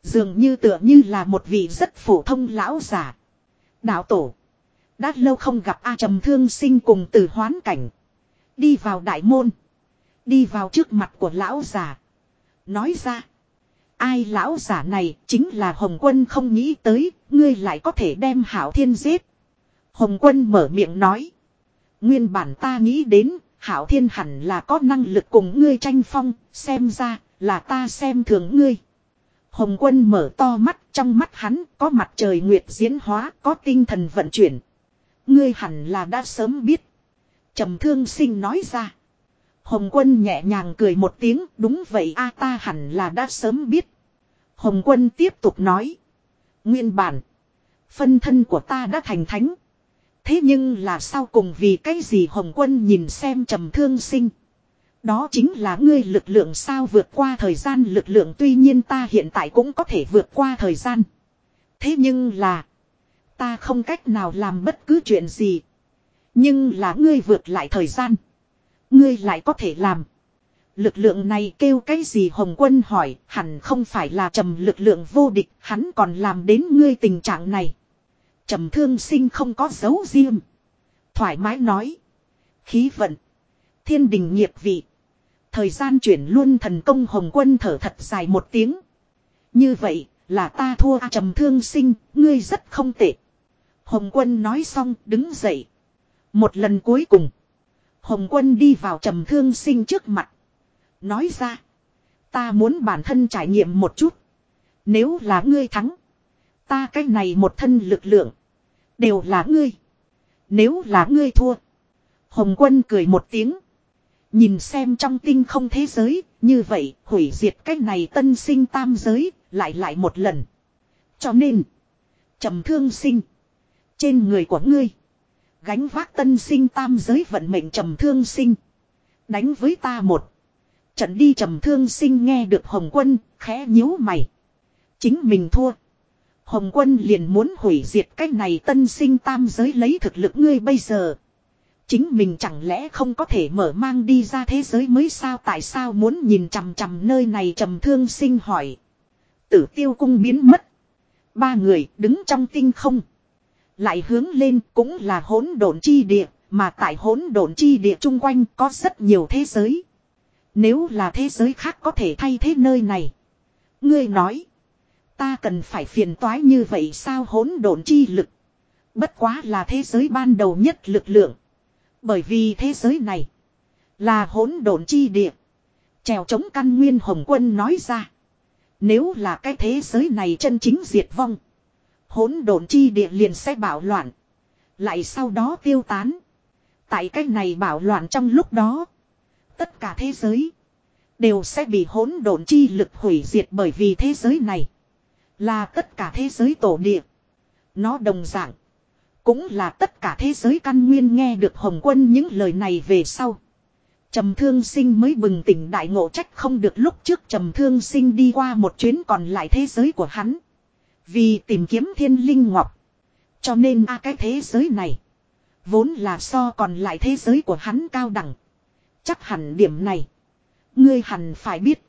Dường như tựa như là một vị rất phổ thông lão giả. Đạo tổ. Đã lâu không gặp A trầm thương sinh cùng từ hoán cảnh. Đi vào đại môn. Đi vào trước mặt của lão già. Nói ra. Ai lão giả này chính là Hồng Quân không nghĩ tới, ngươi lại có thể đem Hảo Thiên giết. Hồng Quân mở miệng nói. Nguyên bản ta nghĩ đến, Hảo Thiên hẳn là có năng lực cùng ngươi tranh phong, xem ra, là ta xem thường ngươi. Hồng Quân mở to mắt, trong mắt hắn có mặt trời nguyệt diễn hóa, có tinh thần vận chuyển. Ngươi hẳn là đã sớm biết. Trầm thương sinh nói ra. Hồng quân nhẹ nhàng cười một tiếng, đúng vậy a ta hẳn là đã sớm biết. Hồng quân tiếp tục nói. Nguyên bản. Phân thân của ta đã thành thánh. Thế nhưng là sau cùng vì cái gì Hồng quân nhìn xem trầm thương sinh. Đó chính là ngươi lực lượng sao vượt qua thời gian lực lượng tuy nhiên ta hiện tại cũng có thể vượt qua thời gian. Thế nhưng là. Ta không cách nào làm bất cứ chuyện gì. Nhưng là ngươi vượt lại thời gian. Ngươi lại có thể làm. Lực lượng này kêu cái gì Hồng Quân hỏi, hẳn không phải là trầm lực lượng vô địch, hắn còn làm đến ngươi tình trạng này. Trầm thương sinh không có dấu riêng. Thoải mái nói. Khí vận. Thiên đình nghiệp vị. Thời gian chuyển luôn thần công Hồng Quân thở thật dài một tiếng. Như vậy, là ta thua à, trầm thương sinh, ngươi rất không tệ. Hồng Quân nói xong, đứng dậy. Một lần cuối cùng. Hồng Quân đi vào trầm thương sinh trước mặt. Nói ra. Ta muốn bản thân trải nghiệm một chút. Nếu là ngươi thắng. Ta cái này một thân lực lượng. Đều là ngươi. Nếu là ngươi thua. Hồng quân cười một tiếng. Nhìn xem trong tinh không thế giới. Như vậy hủy diệt cái này tân sinh tam giới. Lại lại một lần. Cho nên. trầm thương sinh. Trên người của ngươi. Gánh vác tân sinh tam giới vận mệnh trầm thương sinh. Đánh với ta một. Trận đi trầm thương sinh nghe được Hồng quân, khẽ nhíu mày. Chính mình thua. Hồng quân liền muốn hủy diệt cái này tân sinh tam giới lấy thực lực ngươi bây giờ. Chính mình chẳng lẽ không có thể mở mang đi ra thế giới mới sao tại sao muốn nhìn chằm chằm nơi này trầm thương sinh hỏi. Tử tiêu cung biến mất. Ba người đứng trong tinh không. Lại hướng lên cũng là hỗn độn chi địa, mà tại hỗn độn chi địa chung quanh có rất nhiều thế giới. Nếu là thế giới khác có thể thay thế nơi này. Ngươi nói. Ta cần phải phiền toái như vậy sao hỗn độn chi lực. Bất quá là thế giới ban đầu nhất lực lượng. Bởi vì thế giới này. Là hỗn độn chi địa. Trèo chống căn nguyên hồng quân nói ra. Nếu là cái thế giới này chân chính diệt vong. Hỗn độn chi địa liền sẽ bảo loạn. Lại sau đó tiêu tán. Tại cái này bảo loạn trong lúc đó. Tất cả thế giới. Đều sẽ bị hỗn độn chi lực hủy diệt bởi vì thế giới này. Là tất cả thế giới tổ địa. Nó đồng dạng. Cũng là tất cả thế giới căn nguyên nghe được Hồng Quân những lời này về sau. Trầm thương sinh mới bừng tỉnh đại ngộ trách không được lúc trước trầm thương sinh đi qua một chuyến còn lại thế giới của hắn. Vì tìm kiếm thiên linh ngọc. Cho nên a cái thế giới này. Vốn là so còn lại thế giới của hắn cao đẳng. Chắc hẳn điểm này. Ngươi hẳn phải biết.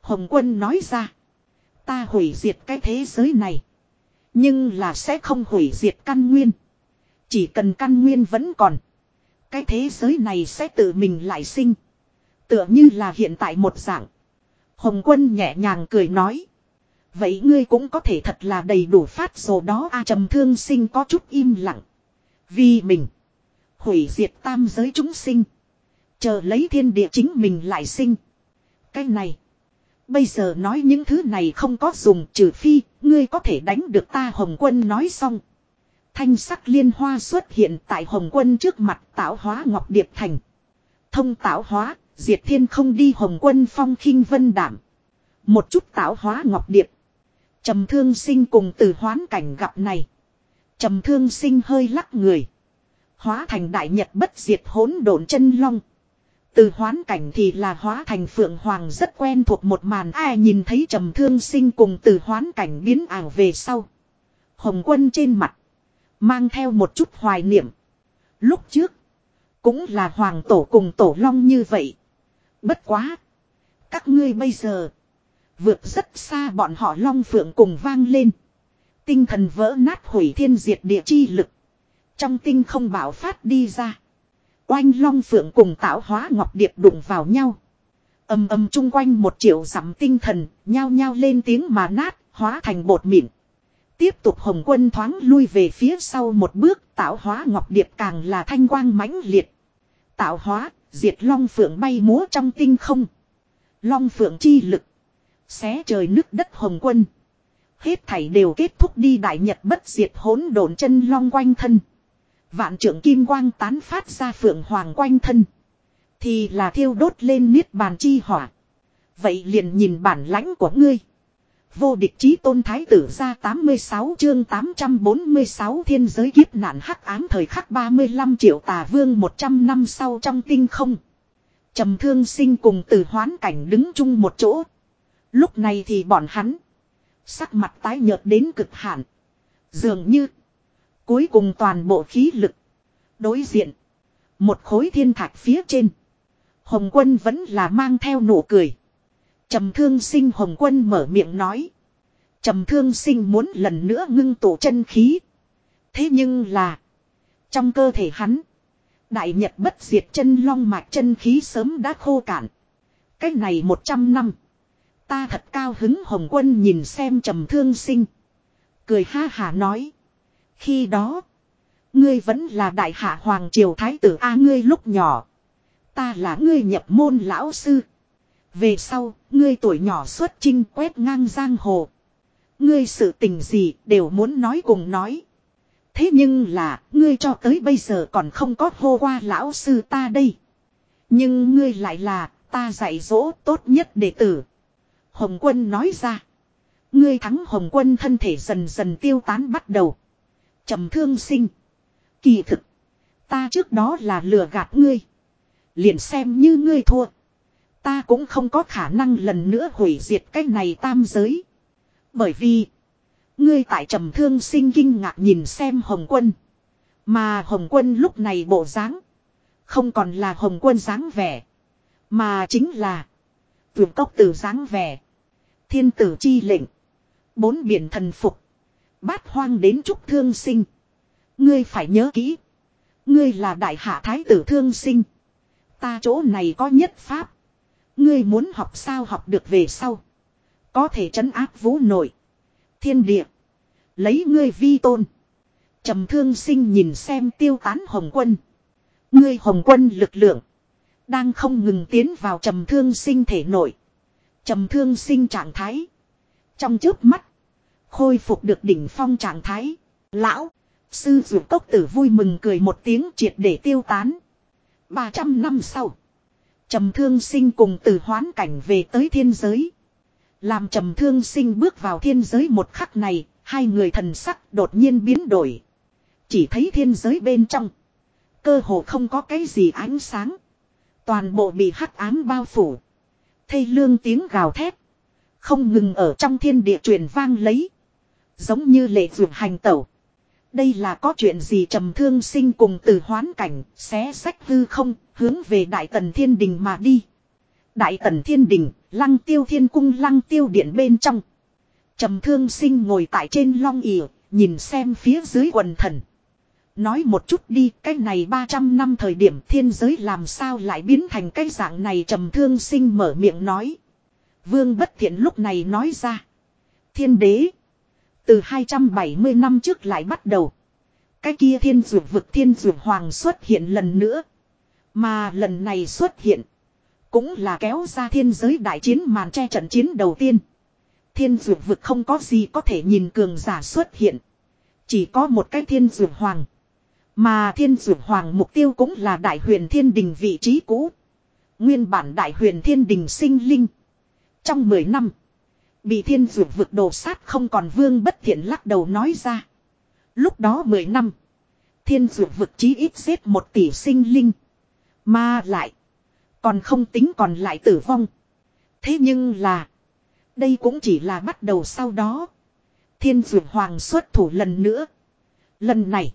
Hồng quân nói ra. Ta hủy diệt cái thế giới này. Nhưng là sẽ không hủy diệt căn nguyên. Chỉ cần căn nguyên vẫn còn. Cái thế giới này sẽ tự mình lại sinh. Tựa như là hiện tại một dạng. Hồng quân nhẹ nhàng cười nói. Vậy ngươi cũng có thể thật là đầy đủ phát rồi đó a trầm thương sinh có chút im lặng. Vì mình. Hủy diệt tam giới chúng sinh. Chờ lấy thiên địa chính mình lại sinh. Cái này. Bây giờ nói những thứ này không có dùng trừ phi, ngươi có thể đánh được ta Hồng Quân nói xong. Thanh sắc liên hoa xuất hiện tại Hồng Quân trước mặt tạo hóa Ngọc Điệp Thành. Thông tạo hóa, diệt thiên không đi Hồng Quân phong khinh vân đảm. Một chút tạo hóa Ngọc Điệp. trầm thương sinh cùng từ hoán cảnh gặp này. trầm thương sinh hơi lắc người. Hóa thành đại nhật bất diệt hỗn độn chân long. Từ hoán cảnh thì là hóa thành phượng hoàng rất quen thuộc một màn ai nhìn thấy trầm thương sinh cùng từ hoán cảnh biến ảo về sau. Hồng quân trên mặt. Mang theo một chút hoài niệm. Lúc trước. Cũng là hoàng tổ cùng tổ long như vậy. Bất quá. Các ngươi bây giờ. Vượt rất xa bọn họ long phượng cùng vang lên. Tinh thần vỡ nát hủy thiên diệt địa chi lực. Trong tinh không bảo phát đi ra. Oanh long phượng cùng tạo hóa ngọc điệp đụng vào nhau. Âm âm chung quanh một triệu dặm tinh thần, nhao nhao lên tiếng mà nát, hóa thành bột mịn. Tiếp tục hồng quân thoáng lui về phía sau một bước, tạo hóa ngọc điệp càng là thanh quang mãnh liệt. Tạo hóa, diệt long phượng bay múa trong tinh không. Long phượng chi lực. Xé trời nước đất hồng quân. Hết thảy đều kết thúc đi đại nhật bất diệt hỗn độn chân long quanh thân. Vạn trưởng kim quang tán phát ra phượng hoàng quanh thân. Thì là thiêu đốt lên niết bàn chi hỏa. Vậy liền nhìn bản lãnh của ngươi. Vô địch chí tôn thái tử ra 86 chương 846 thiên giới kiếp nạn hắc ám thời khắc 35 triệu tà vương 100 năm sau trong tinh không. trầm thương sinh cùng từ hoán cảnh đứng chung một chỗ. Lúc này thì bọn hắn. Sắc mặt tái nhợt đến cực hạn. Dường như. Cuối cùng toàn bộ khí lực. Đối diện. Một khối thiên thạch phía trên. Hồng quân vẫn là mang theo nụ cười. Trầm thương sinh Hồng quân mở miệng nói. Trầm thương sinh muốn lần nữa ngưng tụ chân khí. Thế nhưng là. Trong cơ thể hắn. Đại nhật bất diệt chân long mạch chân khí sớm đã khô cạn. Cách này một trăm năm. Ta thật cao hứng Hồng quân nhìn xem trầm thương sinh. Cười ha hà nói. Khi đó. Ngươi vẫn là đại hạ hoàng triều thái tử A, ngươi lúc nhỏ. Ta là ngươi nhập môn lão sư. Về sau, ngươi tuổi nhỏ xuất chinh quét ngang giang hồ. Ngươi sự tình gì đều muốn nói cùng nói. Thế nhưng là, ngươi cho tới bây giờ còn không có hô qua lão sư ta đây. Nhưng ngươi lại là, ta dạy dỗ tốt nhất đệ tử. Hồng quân nói ra. Ngươi thắng hồng quân thân thể dần dần tiêu tán bắt đầu. trầm thương sinh. Kỳ thực. Ta trước đó là lừa gạt ngươi. Liền xem như ngươi thua. Ta cũng không có khả năng lần nữa hủy diệt cái này tam giới. Bởi vì. Ngươi tại trầm thương sinh kinh ngạc nhìn xem Hồng Quân. Mà Hồng Quân lúc này bộ dáng, Không còn là Hồng Quân dáng vẻ. Mà chính là. Vượt cốc tử dáng vẻ. Thiên tử chi lệnh. Bốn biển thần phục. Bát hoang đến chúc thương sinh. Ngươi phải nhớ kỹ. Ngươi là đại hạ thái tử thương sinh. Ta chỗ này có nhất pháp. Ngươi muốn học sao học được về sau. Có thể trấn áp vũ nội. Thiên địa. Lấy ngươi vi tôn. trầm thương sinh nhìn xem tiêu tán hồng quân. Ngươi hồng quân lực lượng. Đang không ngừng tiến vào trầm thương sinh thể nội. trầm thương sinh trạng thái. Trong trước mắt. Khôi phục được đỉnh phong trạng thái. Lão. Sư dụ cốc tử vui mừng cười một tiếng triệt để tiêu tán. 300 năm sau. Trầm thương sinh cùng từ hoán cảnh về tới thiên giới. Làm trầm thương sinh bước vào thiên giới một khắc này, hai người thần sắc đột nhiên biến đổi. Chỉ thấy thiên giới bên trong. Cơ hồ không có cái gì ánh sáng. Toàn bộ bị hắc ám bao phủ. Thây lương tiếng gào thét. Không ngừng ở trong thiên địa truyền vang lấy. Giống như lệ vượt hành tẩu. Đây là có chuyện gì trầm thương sinh cùng từ hoán cảnh, xé sách hư không, hướng về Đại Tần Thiên Đình mà đi. Đại Tần Thiên Đình, lăng tiêu thiên cung lăng tiêu điện bên trong. Trầm thương sinh ngồi tại trên long ỉa, nhìn xem phía dưới quần thần. Nói một chút đi, cái này 300 năm thời điểm thiên giới làm sao lại biến thành cái dạng này trầm thương sinh mở miệng nói. Vương bất thiện lúc này nói ra. Thiên đế. Từ 270 năm trước lại bắt đầu. Cái kia thiên dược vực thiên dược hoàng xuất hiện lần nữa. Mà lần này xuất hiện. Cũng là kéo ra thiên giới đại chiến màn che trận chiến đầu tiên. Thiên dược vực không có gì có thể nhìn cường giả xuất hiện. Chỉ có một cái thiên dược hoàng. Mà thiên dược hoàng mục tiêu cũng là đại huyền thiên đình vị trí cũ. Nguyên bản đại huyền thiên đình sinh linh. Trong 10 năm. Bị thiên dược vực đồ sát không còn vương bất thiện lắc đầu nói ra. Lúc đó 10 năm. Thiên dược vực chí ít giết một tỷ sinh linh. Mà lại. Còn không tính còn lại tử vong. Thế nhưng là. Đây cũng chỉ là bắt đầu sau đó. Thiên dược hoàng xuất thủ lần nữa. Lần này.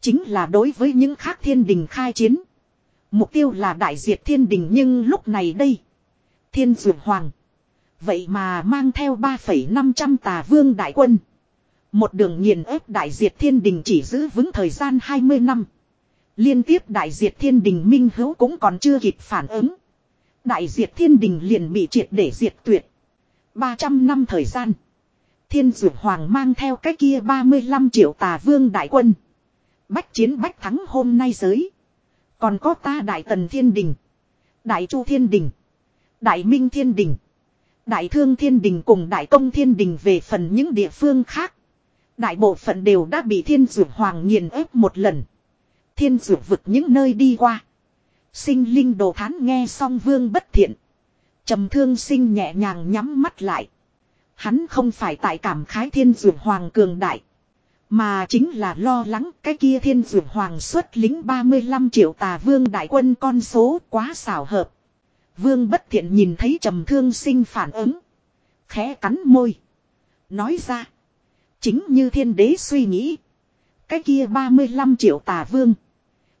Chính là đối với những khác thiên đình khai chiến. Mục tiêu là đại diệt thiên đình nhưng lúc này đây. Thiên dược hoàng. Vậy mà mang theo 3,500 tà vương đại quân. Một đường nghiền ép đại diệt thiên đình chỉ giữ vững thời gian 20 năm. Liên tiếp đại diệt thiên đình minh hữu cũng còn chưa kịp phản ứng. Đại diệt thiên đình liền bị triệt để diệt tuyệt. 300 năm thời gian. Thiên dụ hoàng mang theo cái kia 35 triệu tà vương đại quân. Bách chiến bách thắng hôm nay giới. Còn có ta đại tần thiên đình. Đại chu thiên đình. Đại minh thiên đình. Đại thương thiên đình cùng đại công thiên đình về phần những địa phương khác. Đại bộ phận đều đã bị thiên dược hoàng nghiền ép một lần. Thiên dược vực những nơi đi qua. Sinh linh đồ thán nghe xong vương bất thiện. trầm thương sinh nhẹ nhàng nhắm mắt lại. Hắn không phải tại cảm khái thiên dược hoàng cường đại. Mà chính là lo lắng cái kia thiên dược hoàng xuất lính 35 triệu tà vương đại quân con số quá xảo hợp. Vương bất thiện nhìn thấy trầm thương sinh phản ứng. Khẽ cắn môi. Nói ra. Chính như thiên đế suy nghĩ. Cái kia 35 triệu tà vương.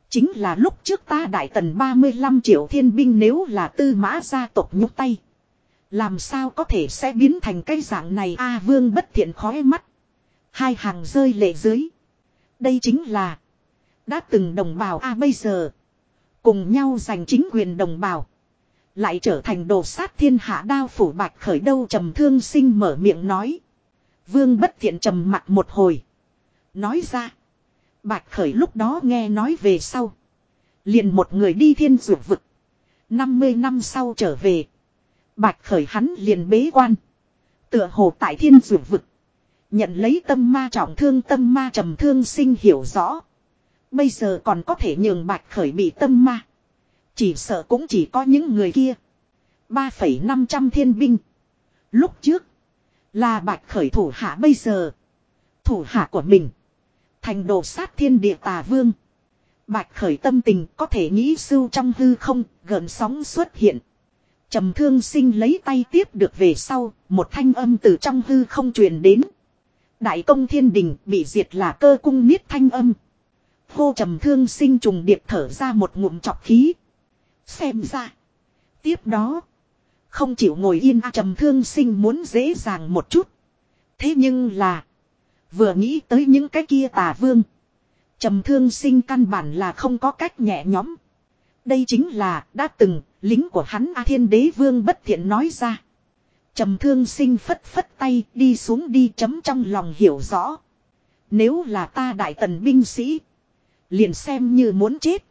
Chính là lúc trước ta đại tần 35 triệu thiên binh nếu là tư mã gia tộc nhúc tay. Làm sao có thể sẽ biến thành cái dạng này a vương bất thiện khói mắt. Hai hàng rơi lệ dưới. Đây chính là. Đã từng đồng bào a bây giờ. Cùng nhau giành chính quyền đồng bào. Lại trở thành đồ sát thiên hạ đao phủ bạch khởi đâu trầm thương sinh mở miệng nói. Vương bất thiện trầm mặt một hồi. Nói ra. Bạch khởi lúc đó nghe nói về sau. Liền một người đi thiên dược vực. 50 năm sau trở về. Bạch khởi hắn liền bế quan. Tựa hồ tại thiên dược vực. Nhận lấy tâm ma trọng thương tâm ma trầm thương sinh hiểu rõ. Bây giờ còn có thể nhường bạch khởi bị tâm ma. Chỉ sợ cũng chỉ có những người kia. 3,500 thiên binh. Lúc trước. Là bạch khởi thủ hạ bây giờ. Thủ hạ của mình. Thành đồ sát thiên địa tà vương. Bạch khởi tâm tình có thể nghĩ sưu trong hư không, gần sóng xuất hiện. trầm thương sinh lấy tay tiếp được về sau, một thanh âm từ trong hư không truyền đến. Đại công thiên đình bị diệt là cơ cung niết thanh âm. Hô trầm thương sinh trùng điệp thở ra một ngụm chọc khí. Xem ra. Tiếp đó. Không chịu ngồi yên à, trầm thương sinh muốn dễ dàng một chút. Thế nhưng là. Vừa nghĩ tới những cái kia tà vương. trầm thương sinh căn bản là không có cách nhẹ nhõm. Đây chính là đã từng lính của hắn A Thiên Đế Vương bất thiện nói ra. trầm thương sinh phất phất tay đi xuống đi chấm trong lòng hiểu rõ. Nếu là ta đại tần binh sĩ. Liền xem như muốn chết.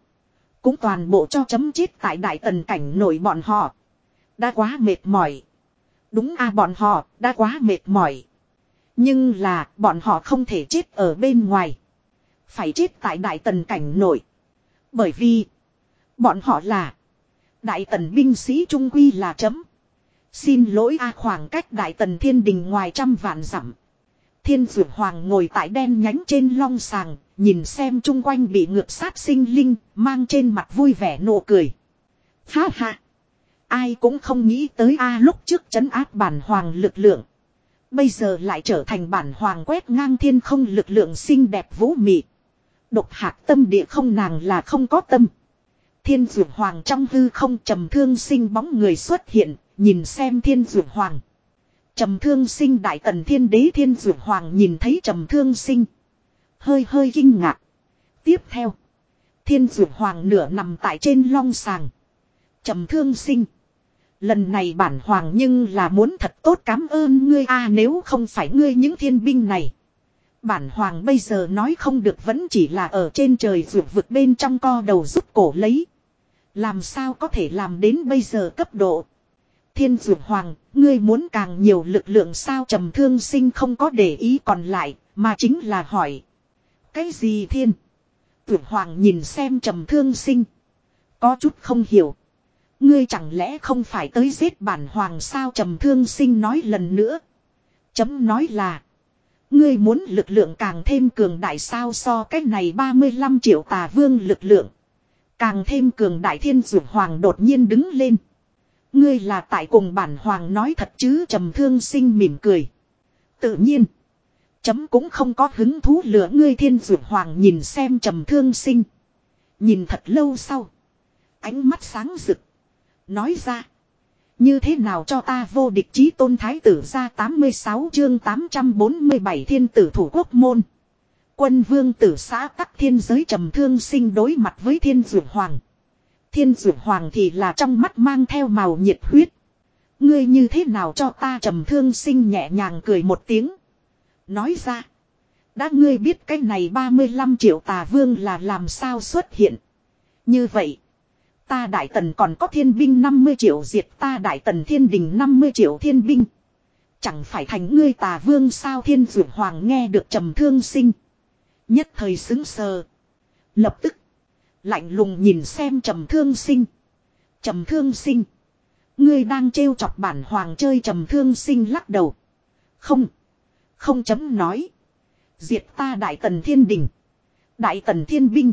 Cũng toàn bộ cho chấm chết tại đại tần cảnh nổi bọn họ. Đã quá mệt mỏi. Đúng a, bọn họ, đã quá mệt mỏi. Nhưng là, bọn họ không thể chết ở bên ngoài. Phải chết tại đại tần cảnh nổi. Bởi vì, bọn họ là, đại tần binh sĩ trung quy là chấm. Xin lỗi a, khoảng cách đại tần thiên đình ngoài trăm vạn dặm. Thiên dược hoàng ngồi tại đen nhánh trên long sàng, nhìn xem chung quanh bị ngược sát sinh linh, mang trên mặt vui vẻ nụ cười. Ha ha! Ai cũng không nghĩ tới a lúc trước chấn áp bản hoàng lực lượng. Bây giờ lại trở thành bản hoàng quét ngang thiên không lực lượng xinh đẹp vũ mị. Độc hạc tâm địa không nàng là không có tâm. Thiên dược hoàng trong hư không trầm thương sinh bóng người xuất hiện, nhìn xem thiên dược hoàng. Trầm thương sinh đại tần thiên đế thiên dược hoàng nhìn thấy trầm thương sinh. Hơi hơi kinh ngạc. Tiếp theo. Thiên dược hoàng nửa nằm tại trên long sàng. Trầm thương sinh. Lần này bản hoàng nhưng là muốn thật tốt cảm ơn ngươi a, nếu không phải ngươi những thiên binh này. Bản hoàng bây giờ nói không được vẫn chỉ là ở trên trời vượt vực bên trong co đầu giúp cổ lấy. Làm sao có thể làm đến bây giờ cấp độ. Thiên dược hoàng, ngươi muốn càng nhiều lực lượng sao trầm thương sinh không có để ý còn lại, mà chính là hỏi. Cái gì thiên? Dược hoàng nhìn xem trầm thương sinh. Có chút không hiểu. Ngươi chẳng lẽ không phải tới giết bản hoàng sao trầm thương sinh nói lần nữa. Chấm nói là. Ngươi muốn lực lượng càng thêm cường đại sao so cái này 35 triệu tà vương lực lượng. Càng thêm cường đại thiên dược hoàng đột nhiên đứng lên. Ngươi là tại cùng bản hoàng nói thật chứ trầm thương sinh mỉm cười. Tự nhiên. Chấm cũng không có hứng thú lửa ngươi thiên dược hoàng nhìn xem trầm thương sinh. Nhìn thật lâu sau. Ánh mắt sáng rực. Nói ra. Như thế nào cho ta vô địch chí tôn thái tử ra 86 chương 847 thiên tử thủ quốc môn. Quân vương tử xã tắc thiên giới trầm thương sinh đối mặt với thiên dược hoàng. Thiên dược hoàng thì là trong mắt mang theo màu nhiệt huyết. Ngươi như thế nào cho ta trầm thương sinh nhẹ nhàng cười một tiếng. Nói ra. Đã ngươi biết cái này 35 triệu tà vương là làm sao xuất hiện. Như vậy. Ta đại tần còn có thiên binh 50 triệu diệt ta đại tần thiên đình 50 triệu thiên binh. Chẳng phải thành ngươi tà vương sao thiên dược hoàng nghe được trầm thương sinh. Nhất thời xứng sờ. Lập tức. Lạnh lùng nhìn xem trầm thương sinh. Trầm thương sinh. Ngươi đang trêu chọc bản hoàng chơi trầm thương sinh lắc đầu. Không. Không chấm nói. Diệt ta đại tần thiên đình. Đại tần thiên binh.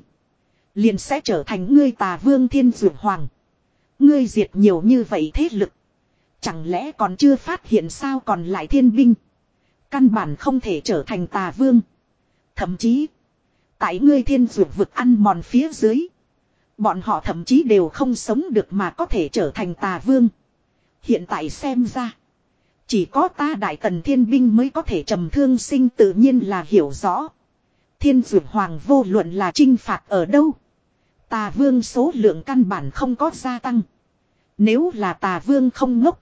Liền sẽ trở thành ngươi tà vương thiên dược hoàng. Ngươi diệt nhiều như vậy thế lực. Chẳng lẽ còn chưa phát hiện sao còn lại thiên binh. Căn bản không thể trở thành tà vương. Thậm chí. Tại ngươi thiên dược vực ăn mòn phía dưới. Bọn họ thậm chí đều không sống được mà có thể trở thành tà vương. Hiện tại xem ra. Chỉ có ta đại tần thiên binh mới có thể trầm thương sinh tự nhiên là hiểu rõ. Thiên dược hoàng vô luận là trinh phạt ở đâu. Tà vương số lượng căn bản không có gia tăng. Nếu là tà vương không ngốc.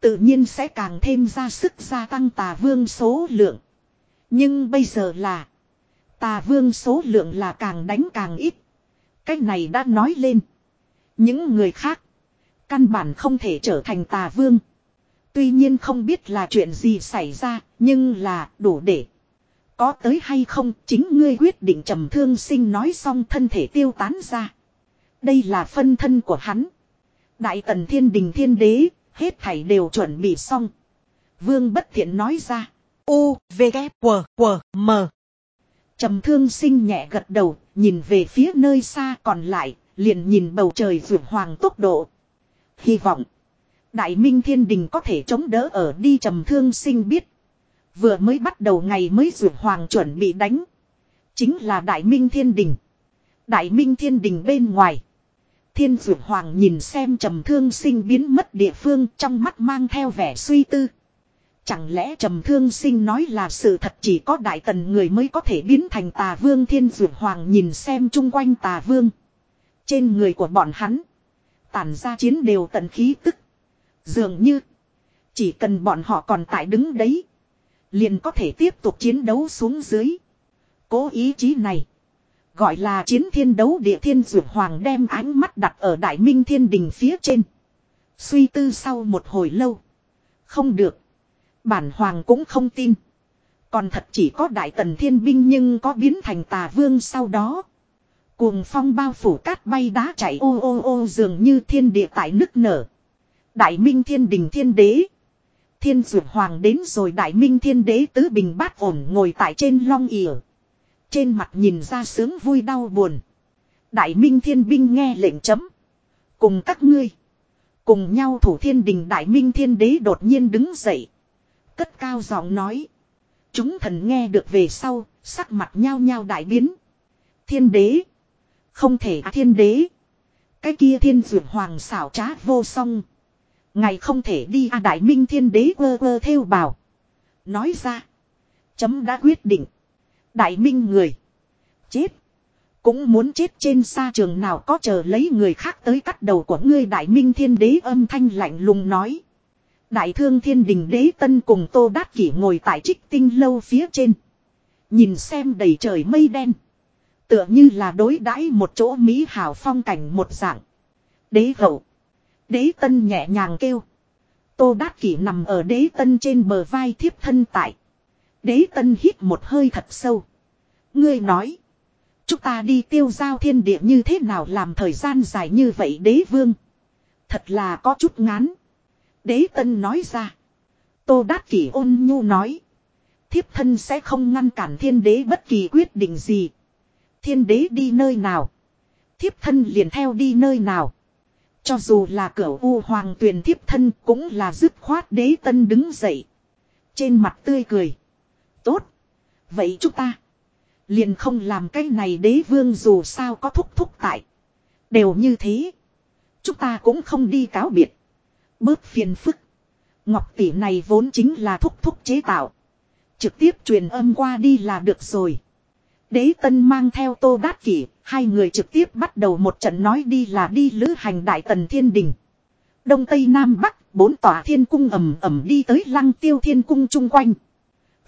Tự nhiên sẽ càng thêm ra sức gia tăng tà vương số lượng. Nhưng bây giờ là. Tà vương số lượng là càng đánh càng ít. Cái này đã nói lên. Những người khác. Căn bản không thể trở thành tà vương. Tuy nhiên không biết là chuyện gì xảy ra. Nhưng là đủ để. Có tới hay không chính ngươi quyết định trầm thương sinh nói xong thân thể tiêu tán ra. Đây là phân thân của hắn. Đại tần thiên đình thiên đế. Hết thảy đều chuẩn bị xong. Vương bất thiện nói ra. U, V, K, W, W, M. Trầm thương sinh nhẹ gật đầu, nhìn về phía nơi xa còn lại, liền nhìn bầu trời vượt hoàng tốc độ. Hy vọng, Đại Minh Thiên Đình có thể chống đỡ ở đi trầm thương sinh biết. Vừa mới bắt đầu ngày mới vượt hoàng chuẩn bị đánh. Chính là Đại Minh Thiên Đình. Đại Minh Thiên Đình bên ngoài. Thiên vượt hoàng nhìn xem trầm thương sinh biến mất địa phương trong mắt mang theo vẻ suy tư. Chẳng lẽ trầm thương sinh nói là sự thật chỉ có đại tần người mới có thể biến thành tà vương thiên dược hoàng nhìn xem chung quanh tà vương. Trên người của bọn hắn. Tản ra chiến đều tận khí tức. Dường như. Chỉ cần bọn họ còn tại đứng đấy. Liền có thể tiếp tục chiến đấu xuống dưới. Cố ý chí này. Gọi là chiến thiên đấu địa thiên dược hoàng đem ánh mắt đặt ở đại minh thiên đình phía trên. Suy tư sau một hồi lâu. Không được. Bản hoàng cũng không tin. Còn thật chỉ có đại tần thiên binh nhưng có biến thành tà vương sau đó. Cuồng phong bao phủ cát bay đá chạy ô ô ô dường như thiên địa tại nức nở. Đại minh thiên đình thiên đế. Thiên dược hoàng đến rồi đại minh thiên đế tứ bình bát ổn ngồi tại trên long ỉa. Trên mặt nhìn ra sướng vui đau buồn. Đại minh thiên binh nghe lệnh chấm. Cùng các ngươi. Cùng nhau thủ thiên đình đại minh thiên đế đột nhiên đứng dậy. Cất cao giọng nói. Chúng thần nghe được về sau, sắc mặt nhao nhao đại biến. Thiên đế. Không thể à, thiên đế. Cái kia thiên dược hoàng xảo trá vô song. Ngày không thể đi à đại minh thiên đế quơ quơ theo bảo. Nói ra. Chấm đã quyết định. Đại minh người. Chết. Cũng muốn chết trên xa trường nào có chờ lấy người khác tới cắt đầu của ngươi đại minh thiên đế âm thanh lạnh lùng nói. Đại thương thiên đình đế tân cùng tô đát kỷ ngồi tại trích tinh lâu phía trên. Nhìn xem đầy trời mây đen. Tựa như là đối đãi một chỗ mỹ hào phong cảnh một dạng. Đế hậu. Đế tân nhẹ nhàng kêu. Tô đát kỷ nằm ở đế tân trên bờ vai thiếp thân tại. Đế tân hít một hơi thật sâu. Ngươi nói. Chúng ta đi tiêu giao thiên địa như thế nào làm thời gian dài như vậy đế vương. Thật là có chút ngán. Đế tân nói ra. Tô Đát Kỷ ôn nhu nói. Thiếp thân sẽ không ngăn cản thiên đế bất kỳ quyết định gì. Thiên đế đi nơi nào. Thiếp thân liền theo đi nơi nào. Cho dù là cửa u hoàng tuyền thiếp thân cũng là dứt khoát đế tân đứng dậy. Trên mặt tươi cười. Tốt. Vậy chúng ta. Liền không làm cái này đế vương dù sao có thúc thúc tại. Đều như thế. Chúng ta cũng không đi cáo biệt. Bớt phiền phức. Ngọc tỷ này vốn chính là thúc thúc chế tạo. Trực tiếp truyền âm qua đi là được rồi. Đế tân mang theo tô đát kỷ, hai người trực tiếp bắt đầu một trận nói đi là đi lữ hành đại tần thiên đình. Đông Tây Nam Bắc, bốn tòa thiên cung ầm ầm đi tới lăng tiêu thiên cung chung quanh.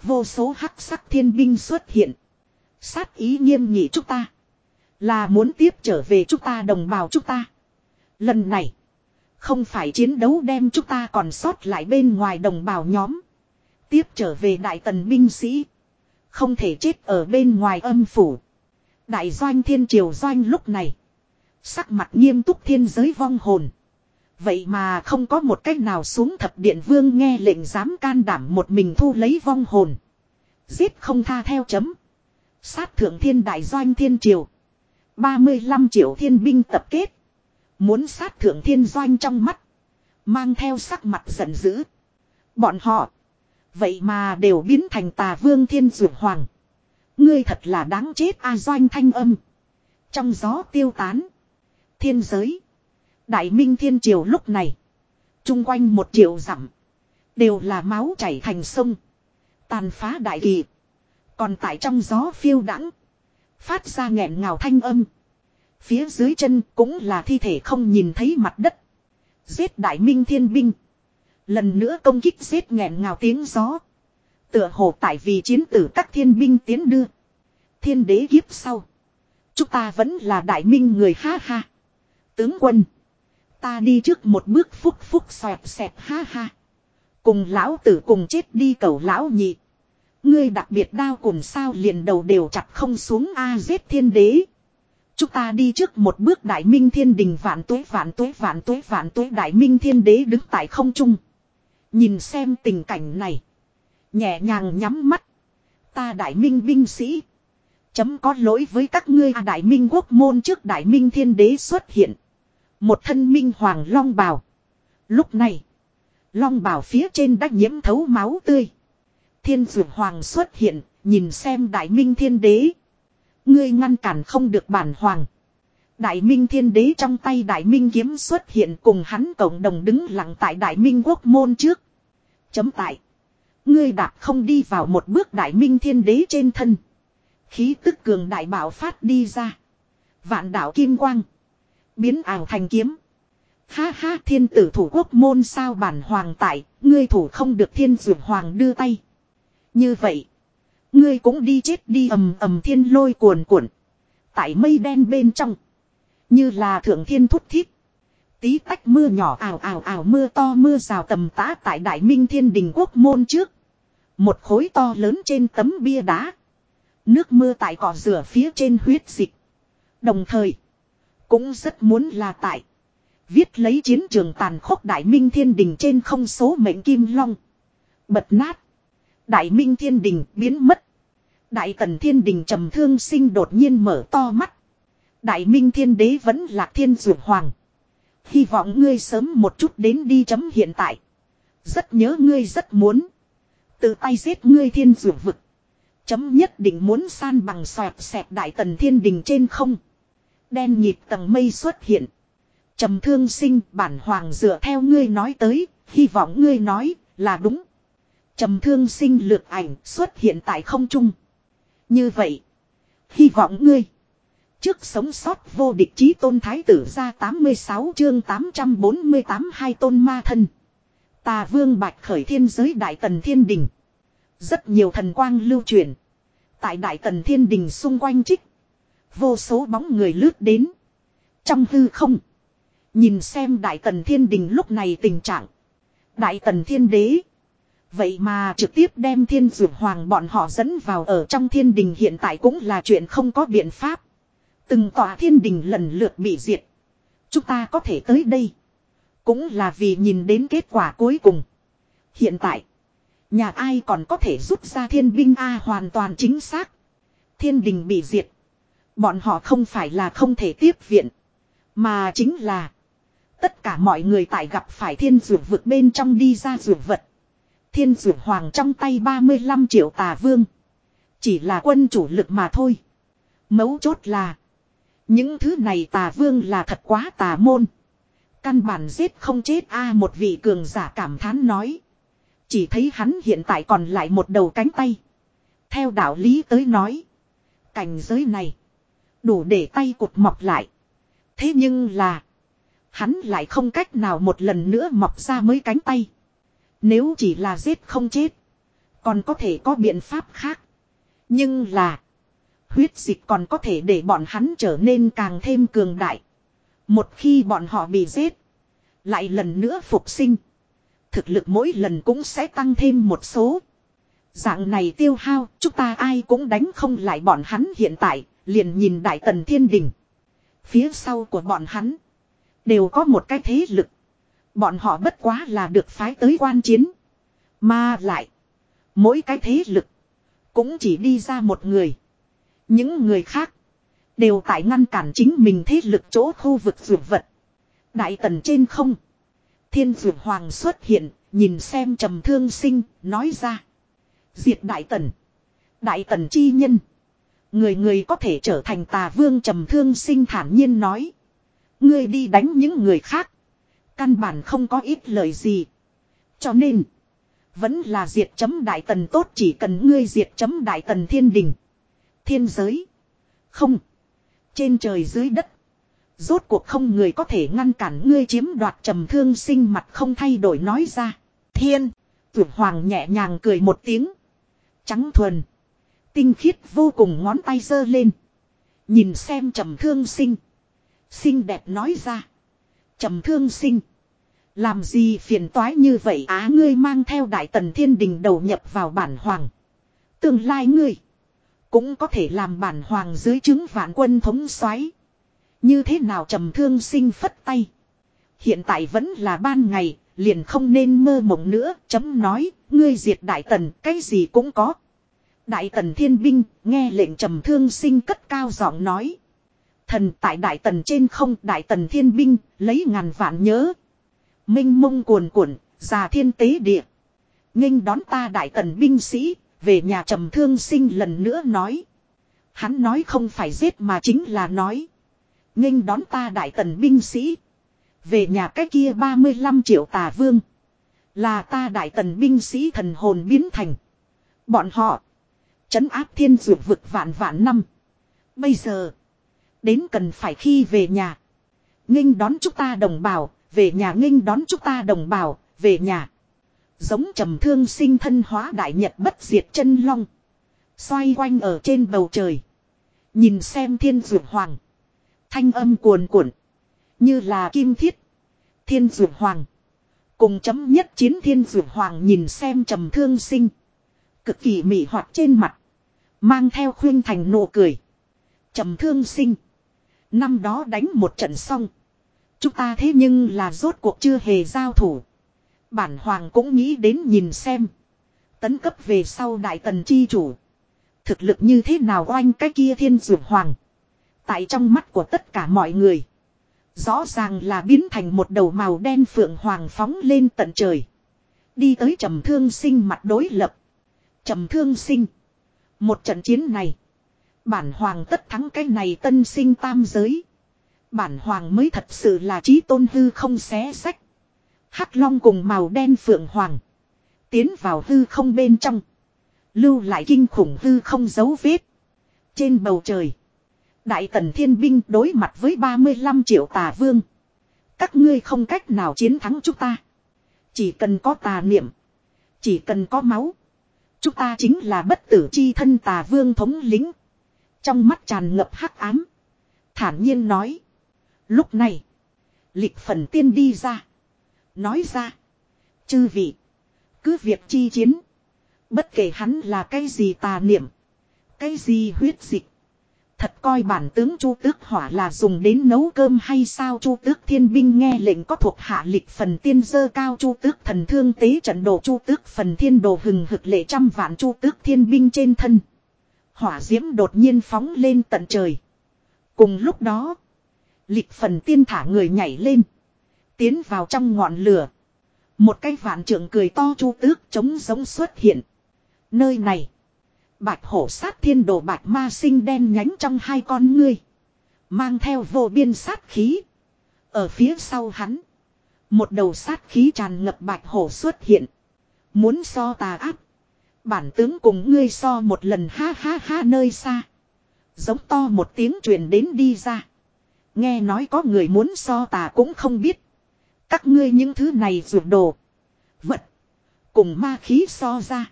Vô số hắc sắc thiên binh xuất hiện. Sát ý nghiêm nghị chúng ta. Là muốn tiếp trở về chúng ta đồng bào chúng ta. Lần này. Không phải chiến đấu đem chúng ta còn sót lại bên ngoài đồng bào nhóm. Tiếp trở về đại tần binh sĩ. Không thể chết ở bên ngoài âm phủ. Đại doanh thiên triều doanh lúc này. Sắc mặt nghiêm túc thiên giới vong hồn. Vậy mà không có một cách nào xuống thập điện vương nghe lệnh dám can đảm một mình thu lấy vong hồn. Giết không tha theo chấm. Sát thượng thiên đại doanh thiên triều. 35 triệu thiên binh tập kết. Muốn sát thượng thiên doanh trong mắt. Mang theo sắc mặt giận dữ. Bọn họ. Vậy mà đều biến thành tà vương thiên dược hoàng. Ngươi thật là đáng chết a doanh thanh âm. Trong gió tiêu tán. Thiên giới. Đại minh thiên triều lúc này. Trung quanh một triệu dặm, Đều là máu chảy thành sông. Tàn phá đại kỳ. Còn tại trong gió phiêu đãng, Phát ra nghẹn ngào thanh âm. Phía dưới chân cũng là thi thể không nhìn thấy mặt đất. Giết đại minh thiên binh. Lần nữa công kích giết nghẹn ngào tiếng gió. Tựa hồ tại vì chiến tử các thiên binh tiến đưa. Thiên đế kiếp sau. Chúng ta vẫn là đại minh người ha ha. Tướng quân. Ta đi trước một bước phúc phúc xoẹt xẹt ha ha. Cùng lão tử cùng chết đi cầu lão nhị. Ngươi đặc biệt đao cùng sao liền đầu đều chặt không xuống a giết thiên đế. Chúng ta đi trước một bước đại minh thiên đình vạn tuế vạn tuế vạn tuế vạn tuế đại minh thiên đế đứng tại không trung. Nhìn xem tình cảnh này. Nhẹ nhàng nhắm mắt. Ta đại minh binh sĩ. Chấm có lỗi với các ngươi à, đại minh quốc môn trước đại minh thiên đế xuất hiện. Một thân minh hoàng long bào. Lúc này. Long bào phía trên đã nhiễm thấu máu tươi. Thiên dược hoàng xuất hiện. Nhìn xem đại minh thiên đế. Ngươi ngăn cản không được bản hoàng. Đại minh thiên đế trong tay đại minh kiếm xuất hiện cùng hắn cộng đồng đứng lặng tại đại minh quốc môn trước. Chấm tại. Ngươi đạp không đi vào một bước đại minh thiên đế trên thân. Khí tức cường đại bảo phát đi ra. Vạn đạo kim quang. Biến ảo thành kiếm. Ha ha, thiên tử thủ quốc môn sao bản hoàng tại. Ngươi thủ không được thiên dược hoàng đưa tay. Như vậy. Ngươi cũng đi chết đi ầm ầm thiên lôi cuồn cuộn. Tại mây đen bên trong. Như là thượng thiên thúc thiết. Tí tách mưa nhỏ ảo ảo ảo mưa to mưa rào tầm tá tại đại minh thiên đình quốc môn trước. Một khối to lớn trên tấm bia đá. Nước mưa tại cỏ rửa phía trên huyết dịch. Đồng thời. Cũng rất muốn là tại. Viết lấy chiến trường tàn khốc đại minh thiên đình trên không số mệnh kim long. Bật nát. Đại minh thiên đình biến mất. Đại tần thiên đình trầm thương sinh đột nhiên mở to mắt. Đại minh thiên đế vẫn là thiên dược hoàng. Hy vọng ngươi sớm một chút đến đi chấm hiện tại. Rất nhớ ngươi rất muốn. Tự tay giết ngươi thiên dược vực. Chấm nhất định muốn san bằng xoẹt xẹt đại tần thiên đình trên không. Đen nhịp tầng mây xuất hiện. trầm thương sinh bản hoàng dựa theo ngươi nói tới, hy vọng ngươi nói là đúng. trầm thương sinh lược ảnh xuất hiện tại không trung. Như vậy, hy vọng ngươi. Trước sống sót vô địch chí tôn thái tử ra 86 chương 848 hai tôn ma thân. Tà vương bạch khởi thiên giới đại tần thiên đình. Rất nhiều thần quang lưu truyền. Tại đại tần thiên đình xung quanh trích. Vô số bóng người lướt đến. Trong hư không. Nhìn xem đại tần thiên đình lúc này tình trạng. Đại tần thiên đế. Vậy mà trực tiếp đem thiên dược hoàng bọn họ dẫn vào ở trong thiên đình hiện tại cũng là chuyện không có biện pháp. Từng tòa thiên đình lần lượt bị diệt. Chúng ta có thể tới đây. Cũng là vì nhìn đến kết quả cuối cùng. Hiện tại. Nhà ai còn có thể rút ra thiên binh A hoàn toàn chính xác. Thiên đình bị diệt. Bọn họ không phải là không thể tiếp viện. Mà chính là. Tất cả mọi người tại gặp phải thiên dược vực bên trong đi ra dược vật. Thiên dược hoàng trong tay 35 triệu tà vương. Chỉ là quân chủ lực mà thôi. Mấu chốt là. Những thứ này tà vương là thật quá tà môn. Căn bản giết không chết a, một vị cường giả cảm thán nói. Chỉ thấy hắn hiện tại còn lại một đầu cánh tay. Theo đạo lý tới nói. Cảnh giới này. Đủ để tay cụt mọc lại. Thế nhưng là. Hắn lại không cách nào một lần nữa mọc ra mới cánh tay. Nếu chỉ là giết không chết. Còn có thể có biện pháp khác. Nhưng là. Huyết dịch còn có thể để bọn hắn trở nên càng thêm cường đại. Một khi bọn họ bị giết. Lại lần nữa phục sinh. Thực lực mỗi lần cũng sẽ tăng thêm một số. Dạng này tiêu hao, chúng ta ai cũng đánh không lại bọn hắn hiện tại, liền nhìn Đại Tần Thiên Đình. Phía sau của bọn hắn, đều có một cái thế lực. Bọn họ bất quá là được phái tới quan chiến. Mà lại, mỗi cái thế lực, cũng chỉ đi ra một người. Những người khác, đều tại ngăn cản chính mình thế lực chỗ khu vực rượu vật. Đại tần trên không. Thiên rượu hoàng xuất hiện, nhìn xem trầm thương sinh, nói ra. Diệt đại tần. Đại tần chi nhân. Người người có thể trở thành tà vương trầm thương sinh thản nhiên nói. Ngươi đi đánh những người khác. Căn bản không có ít lời gì. Cho nên. Vẫn là diệt chấm đại tần tốt chỉ cần ngươi diệt chấm đại tần thiên đình. Thiên giới. Không. Trên trời dưới đất. Rốt cuộc không người có thể ngăn cản ngươi chiếm đoạt trầm thương sinh mặt không thay đổi nói ra. Thiên. Tuyệt hoàng nhẹ nhàng cười một tiếng. Trắng thuần. Tinh khiết vô cùng ngón tay giơ lên. Nhìn xem trầm thương sinh. Xinh đẹp nói ra trầm thương sinh. Làm gì phiền toái như vậy á ngươi mang theo đại tần thiên đình đầu nhập vào bản hoàng. Tương lai ngươi. Cũng có thể làm bản hoàng dưới chứng vạn quân thống soái Như thế nào trầm thương sinh phất tay. Hiện tại vẫn là ban ngày, liền không nên mơ mộng nữa, chấm nói, ngươi diệt đại tần, cái gì cũng có. Đại tần thiên binh, nghe lệnh trầm thương sinh cất cao giọng nói. Thần tại đại tần trên không, đại tần thiên binh, lấy ngàn vạn nhớ. Minh mông cuồn cuộn, già thiên tế địa. nghênh đón ta đại tần binh sĩ, về nhà trầm thương sinh lần nữa nói. Hắn nói không phải giết mà chính là nói. nghênh đón ta đại tần binh sĩ. Về nhà cái kia 35 triệu tà vương. Là ta đại tần binh sĩ thần hồn biến thành. Bọn họ. Chấn áp thiên dược vực vạn vạn năm. Bây giờ. Đến cần phải khi về nhà. nghênh đón chúng ta đồng bào. Về nhà nghênh đón chúng ta đồng bào. Về nhà. Giống trầm thương sinh thân hóa đại nhật bất diệt chân long. Xoay quanh ở trên bầu trời. Nhìn xem thiên dược hoàng. Thanh âm cuồn cuộn. Như là kim thiết. Thiên dược hoàng. Cùng chấm nhất chiến thiên dược hoàng nhìn xem trầm thương sinh. Cực kỳ mị hoạt trên mặt. Mang theo khuyên thành nụ cười. trầm thương sinh. Năm đó đánh một trận xong. Chúng ta thế nhưng là rốt cuộc chưa hề giao thủ. Bản hoàng cũng nghĩ đến nhìn xem. Tấn cấp về sau đại tần chi chủ. Thực lực như thế nào oanh cái kia thiên dược hoàng. Tại trong mắt của tất cả mọi người. Rõ ràng là biến thành một đầu màu đen phượng hoàng phóng lên tận trời. Đi tới trầm thương sinh mặt đối lập. Trầm thương sinh. Một trận chiến này. Bản hoàng tất thắng cái này tân sinh tam giới. Bản hoàng mới thật sự là trí tôn hư không xé sách. Hắc long cùng màu đen phượng hoàng. Tiến vào hư không bên trong. Lưu lại kinh khủng hư không dấu vết. Trên bầu trời. Đại tần thiên binh đối mặt với 35 triệu tà vương. Các ngươi không cách nào chiến thắng chúng ta. Chỉ cần có tà niệm. Chỉ cần có máu. Chúng ta chính là bất tử chi thân tà vương thống lính. Trong mắt tràn ngập hắc ám. Thản nhiên nói. Lúc này. Lịch phần tiên đi ra. Nói ra. Chư vị. Cứ việc chi chiến. Bất kể hắn là cái gì tà niệm. Cái gì huyết dịch. Thật coi bản tướng Chu Tước Hỏa là dùng đến nấu cơm hay sao Chu Tước Thiên binh nghe lệnh có thuộc hạ lịch phần tiên dơ cao Chu Tước thần thương tế trận đồ Chu Tước phần thiên đồ hừng hực lệ trăm vạn Chu Tước Thiên binh trên thân. Hỏa diễm đột nhiên phóng lên tận trời. Cùng lúc đó, lịch phần tiên thả người nhảy lên. Tiến vào trong ngọn lửa. Một cái vạn trượng cười to Chu Tước chống giống xuất hiện. Nơi này Bạch hổ sát thiên đồ bạch ma sinh đen nhánh trong hai con ngươi. Mang theo vô biên sát khí. Ở phía sau hắn. Một đầu sát khí tràn ngập bạch hổ xuất hiện. Muốn so tà áp. Bản tướng cùng ngươi so một lần ha ha ha nơi xa. Giống to một tiếng truyền đến đi ra. Nghe nói có người muốn so tà cũng không biết. Các ngươi những thứ này ruột đồ. Vật. Cùng ma khí so ra.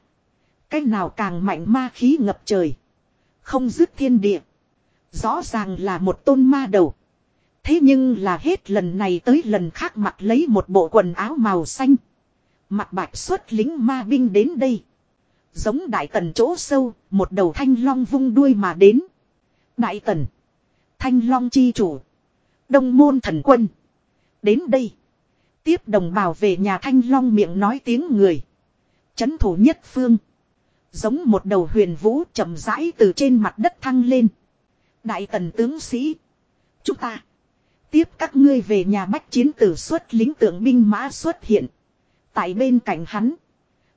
Cách nào càng mạnh ma khí ngập trời. Không dứt thiên địa. Rõ ràng là một tôn ma đầu. Thế nhưng là hết lần này tới lần khác mặc lấy một bộ quần áo màu xanh. Mặt bạch xuất lính ma binh đến đây. Giống đại tần chỗ sâu, một đầu thanh long vung đuôi mà đến. Đại tần. Thanh long chi chủ. Đông môn thần quân. Đến đây. Tiếp đồng bào về nhà thanh long miệng nói tiếng người. Chấn thủ nhất phương. Giống một đầu huyền vũ chậm rãi từ trên mặt đất thăng lên. Đại tần tướng sĩ. Chúng ta. Tiếp các ngươi về nhà bách chiến tử xuất lính tượng binh mã xuất hiện. Tại bên cạnh hắn.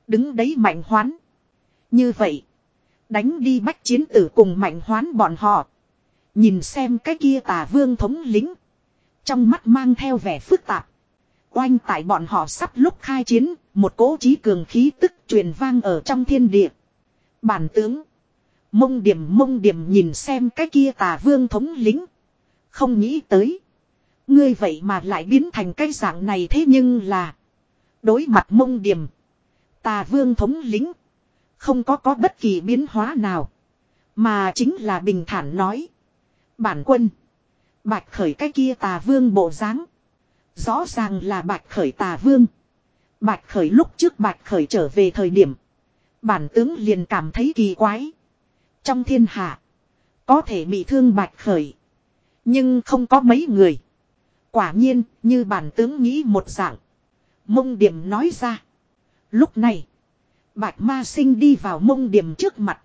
Đứng đấy mạnh hoán. Như vậy. Đánh đi bách chiến tử cùng mạnh hoán bọn họ. Nhìn xem cái kia tà vương thống lính. Trong mắt mang theo vẻ phức tạp. Oanh tại bọn họ sắp lúc khai chiến, một cỗ trí cường khí tức truyền vang ở trong thiên địa. Bản tướng. Mông điểm mông điểm nhìn xem cái kia tà vương thống lính. Không nghĩ tới. Ngươi vậy mà lại biến thành cái dạng này thế nhưng là. Đối mặt mông điểm. Tà vương thống lính. Không có có bất kỳ biến hóa nào. Mà chính là bình thản nói. Bản quân. Bạch khởi cái kia tà vương bộ dáng, Rõ ràng là bạch khởi tà vương. Bạch khởi lúc trước bạch khởi trở về thời điểm. Bản tướng liền cảm thấy kỳ quái. Trong thiên hạ. Có thể bị thương bạch khởi. Nhưng không có mấy người. Quả nhiên, như bản tướng nghĩ một dạng. Mông điểm nói ra. Lúc này. Bạch ma sinh đi vào mông điểm trước mặt.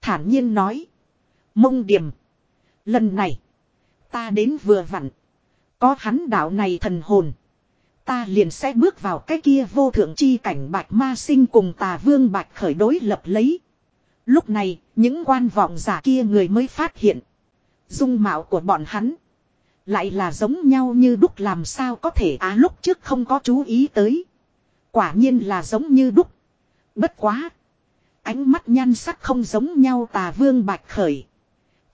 Thản nhiên nói. Mông điểm. Lần này. Ta đến vừa vặn. Có hắn đạo này thần hồn. Ta liền sẽ bước vào cái kia vô thượng chi cảnh bạch ma sinh cùng tà vương bạch khởi đối lập lấy. Lúc này, những quan vọng giả kia người mới phát hiện. Dung mạo của bọn hắn. Lại là giống nhau như đúc làm sao có thể á lúc trước không có chú ý tới. Quả nhiên là giống như đúc. Bất quá. Ánh mắt nhan sắc không giống nhau tà vương bạch khởi.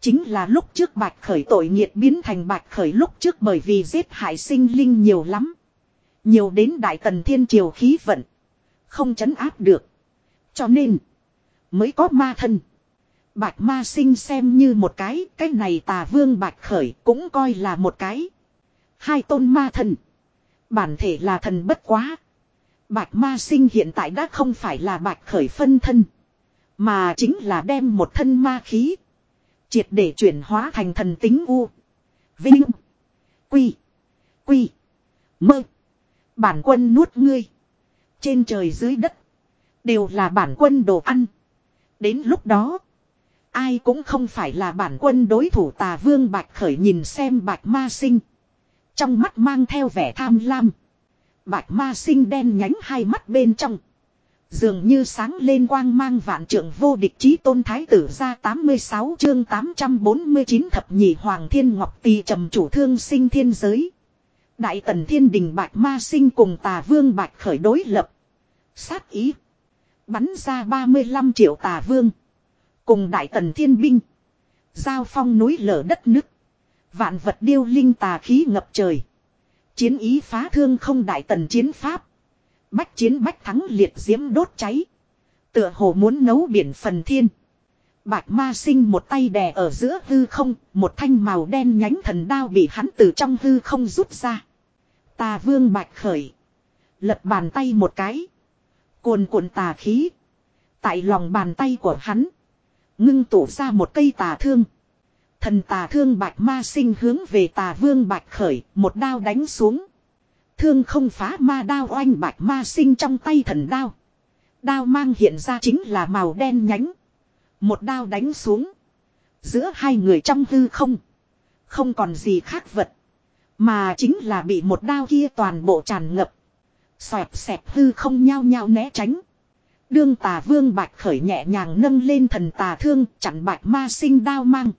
Chính là lúc trước bạch khởi tội nghiệt biến thành bạch khởi lúc trước bởi vì giết hại sinh linh nhiều lắm. Nhiều đến đại tần thiên triều khí vận. Không chấn áp được. Cho nên. Mới có ma thân. Bạch ma sinh xem như một cái. Cái này tà vương bạch khởi cũng coi là một cái. Hai tôn ma thần Bản thể là thần bất quá. Bạch ma sinh hiện tại đã không phải là bạch khởi phân thân. Mà chính là đem một thân ma khí. Triệt để chuyển hóa thành thần tính u. Vinh. Quy. Quy. Mơ. Bản quân nuốt ngươi. Trên trời dưới đất. Đều là bản quân đồ ăn. Đến lúc đó. Ai cũng không phải là bản quân đối thủ tà vương bạch khởi nhìn xem bạch ma sinh. Trong mắt mang theo vẻ tham lam. Bạch ma sinh đen nhánh hai mắt bên trong. Dường như sáng lên quang mang vạn trưởng vô địch chí tôn thái tử ra 86 chương 849 thập nhị hoàng thiên ngọc tỳ trầm chủ thương sinh thiên giới. Đại tần thiên đình bạch ma sinh cùng tà vương bạch khởi đối lập. Sát ý. Bắn ra 35 triệu tà vương. Cùng đại tần thiên binh. Giao phong núi lở đất nứt. Vạn vật điêu linh tà khí ngập trời. Chiến ý phá thương không đại tần chiến pháp. Bách chiến bách thắng liệt diễm đốt cháy. Tựa hồ muốn nấu biển phần thiên. Bạch ma sinh một tay đè ở giữa hư không, một thanh màu đen nhánh thần đao bị hắn từ trong hư không rút ra. Tà vương bạch khởi. Lật bàn tay một cái. Cuồn cuộn tà khí. Tại lòng bàn tay của hắn. Ngưng tụ ra một cây tà thương. Thần tà thương bạch ma sinh hướng về tà vương bạch khởi, một đao đánh xuống. Thương không phá ma đao oanh bạch ma sinh trong tay thần đao. Đao mang hiện ra chính là màu đen nhánh. Một đao đánh xuống. Giữa hai người trong hư không. Không còn gì khác vật. Mà chính là bị một đao kia toàn bộ tràn ngập. Xoẹt xẹp hư không nhao nhao né tránh. Đương tà vương bạch khởi nhẹ nhàng nâng lên thần tà thương chặn bạch ma sinh đao mang.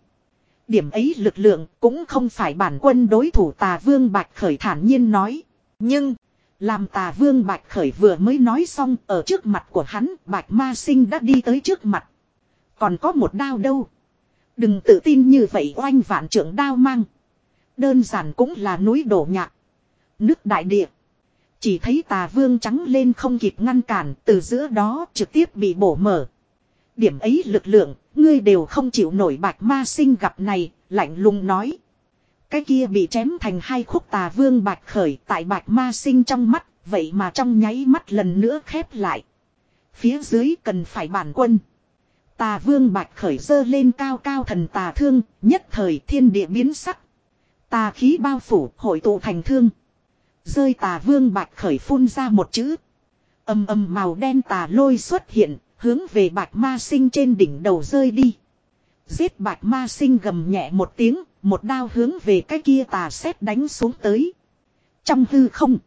Điểm ấy lực lượng cũng không phải bản quân đối thủ tà vương bạch khởi thản nhiên nói. Nhưng, làm tà vương bạch khởi vừa mới nói xong ở trước mặt của hắn bạch ma sinh đã đi tới trước mặt. Còn có một đao đâu. Đừng tự tin như vậy oanh vạn trưởng đao mang. Đơn giản cũng là núi đổ nhạc. Nước đại địa. Chỉ thấy tà vương trắng lên không kịp ngăn cản từ giữa đó trực tiếp bị bổ mở. Điểm ấy lực lượng, ngươi đều không chịu nổi bạch ma sinh gặp này, lạnh lùng nói. Cái kia bị chém thành hai khúc tà vương bạch khởi tại bạch ma sinh trong mắt, vậy mà trong nháy mắt lần nữa khép lại. Phía dưới cần phải bản quân. Tà vương bạch khởi dơ lên cao cao thần tà thương, nhất thời thiên địa biến sắc. Tà khí bao phủ, hội tụ thành thương. Rơi tà vương bạch khởi phun ra một chữ. Âm âm màu đen tà lôi xuất hiện, hướng về bạch ma sinh trên đỉnh đầu rơi đi. Giết bạch ma sinh gầm nhẹ một tiếng, một đao hướng về cái kia tà xét đánh xuống tới. Trong hư không,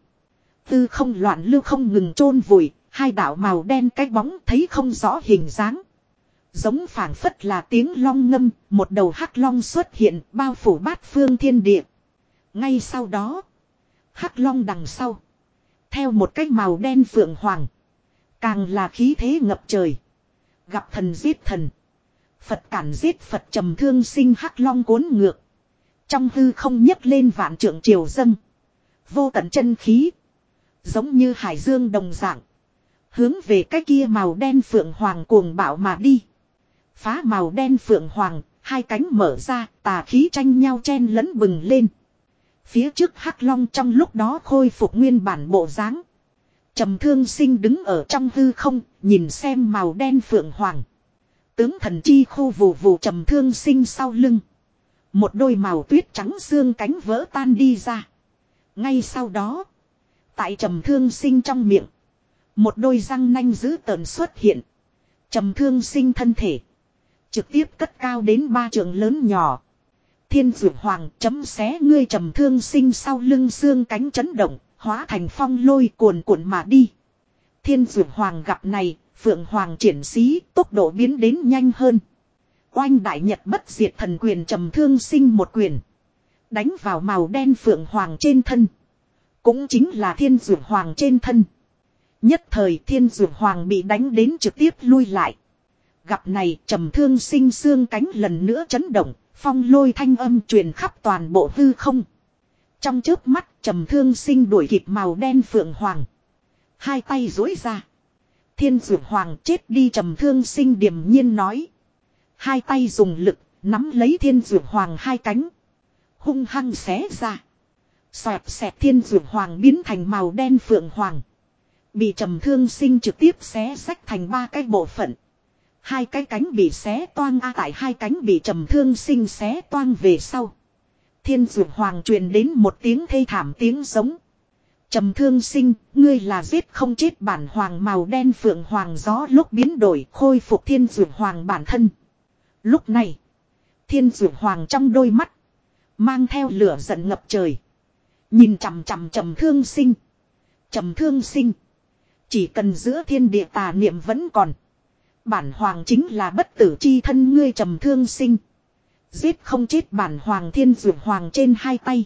hư không loạn lưu không ngừng chôn vùi, hai đạo màu đen cái bóng thấy không rõ hình dáng. Giống phảng phất là tiếng long ngâm, một đầu hắc long xuất hiện bao phủ bát phương thiên địa. Ngay sau đó. Hắc long đằng sau. Theo một cái màu đen phượng hoàng. Càng là khí thế ngập trời. Gặp thần giết thần. Phật cản giết Phật trầm thương sinh hắc long cuốn ngược. Trong hư không nhấc lên vạn trượng triều dâng. Vô tận chân khí. Giống như hải dương đồng dạng. Hướng về cái kia màu đen phượng hoàng cuồng bạo mà đi. Phá màu đen phượng hoàng, hai cánh mở ra, tà khí tranh nhau chen lẫn bừng lên. Phía trước hắc long trong lúc đó khôi phục nguyên bản bộ dáng. Trầm thương sinh đứng ở trong hư không, nhìn xem màu đen phượng hoàng. Tướng thần chi khu vù vù trầm thương sinh sau lưng. Một đôi màu tuyết trắng xương cánh vỡ tan đi ra. Ngay sau đó, tại trầm thương sinh trong miệng, một đôi răng nanh dữ tợn xuất hiện. Trầm thương sinh thân thể, trực tiếp cất cao đến ba trường lớn nhỏ. Thiên dược hoàng chấm xé ngươi trầm thương sinh sau lưng xương cánh chấn động, hóa thành phong lôi cuồn cuộn mà đi. Thiên dược hoàng gặp này, phượng hoàng triển sĩ, tốc độ biến đến nhanh hơn. Oanh đại nhật bất diệt thần quyền trầm thương sinh một quyền. Đánh vào màu đen phượng hoàng trên thân. Cũng chính là thiên dược hoàng trên thân. Nhất thời thiên dược hoàng bị đánh đến trực tiếp lui lại. Gặp này trầm thương sinh xương cánh lần nữa chấn động, phong lôi thanh âm truyền khắp toàn bộ hư không. Trong chớp mắt trầm thương sinh đuổi kịp màu đen phượng hoàng. Hai tay dối ra. Thiên dược hoàng chết đi trầm thương sinh điềm nhiên nói. Hai tay dùng lực, nắm lấy thiên dược hoàng hai cánh. Hung hăng xé ra. Xoẹt xẹt thiên dược hoàng biến thành màu đen phượng hoàng. Bị trầm thương sinh trực tiếp xé sách thành ba cái bộ phận. Hai cái cánh bị xé toang a tại hai cánh bị trầm thương sinh xé toang về sau. Thiên dược hoàng truyền đến một tiếng thê thảm tiếng giống. Trầm thương sinh, ngươi là giết không chết bản hoàng màu đen phượng hoàng gió lúc biến đổi khôi phục thiên dược hoàng bản thân. Lúc này, thiên dược hoàng trong đôi mắt, mang theo lửa giận ngập trời. Nhìn chằm chằm trầm thương sinh. Trầm thương sinh. Chỉ cần giữa thiên địa tà niệm vẫn còn. Bản hoàng chính là bất tử chi thân ngươi trầm thương sinh. Giết không chết bản hoàng thiên dược hoàng trên hai tay.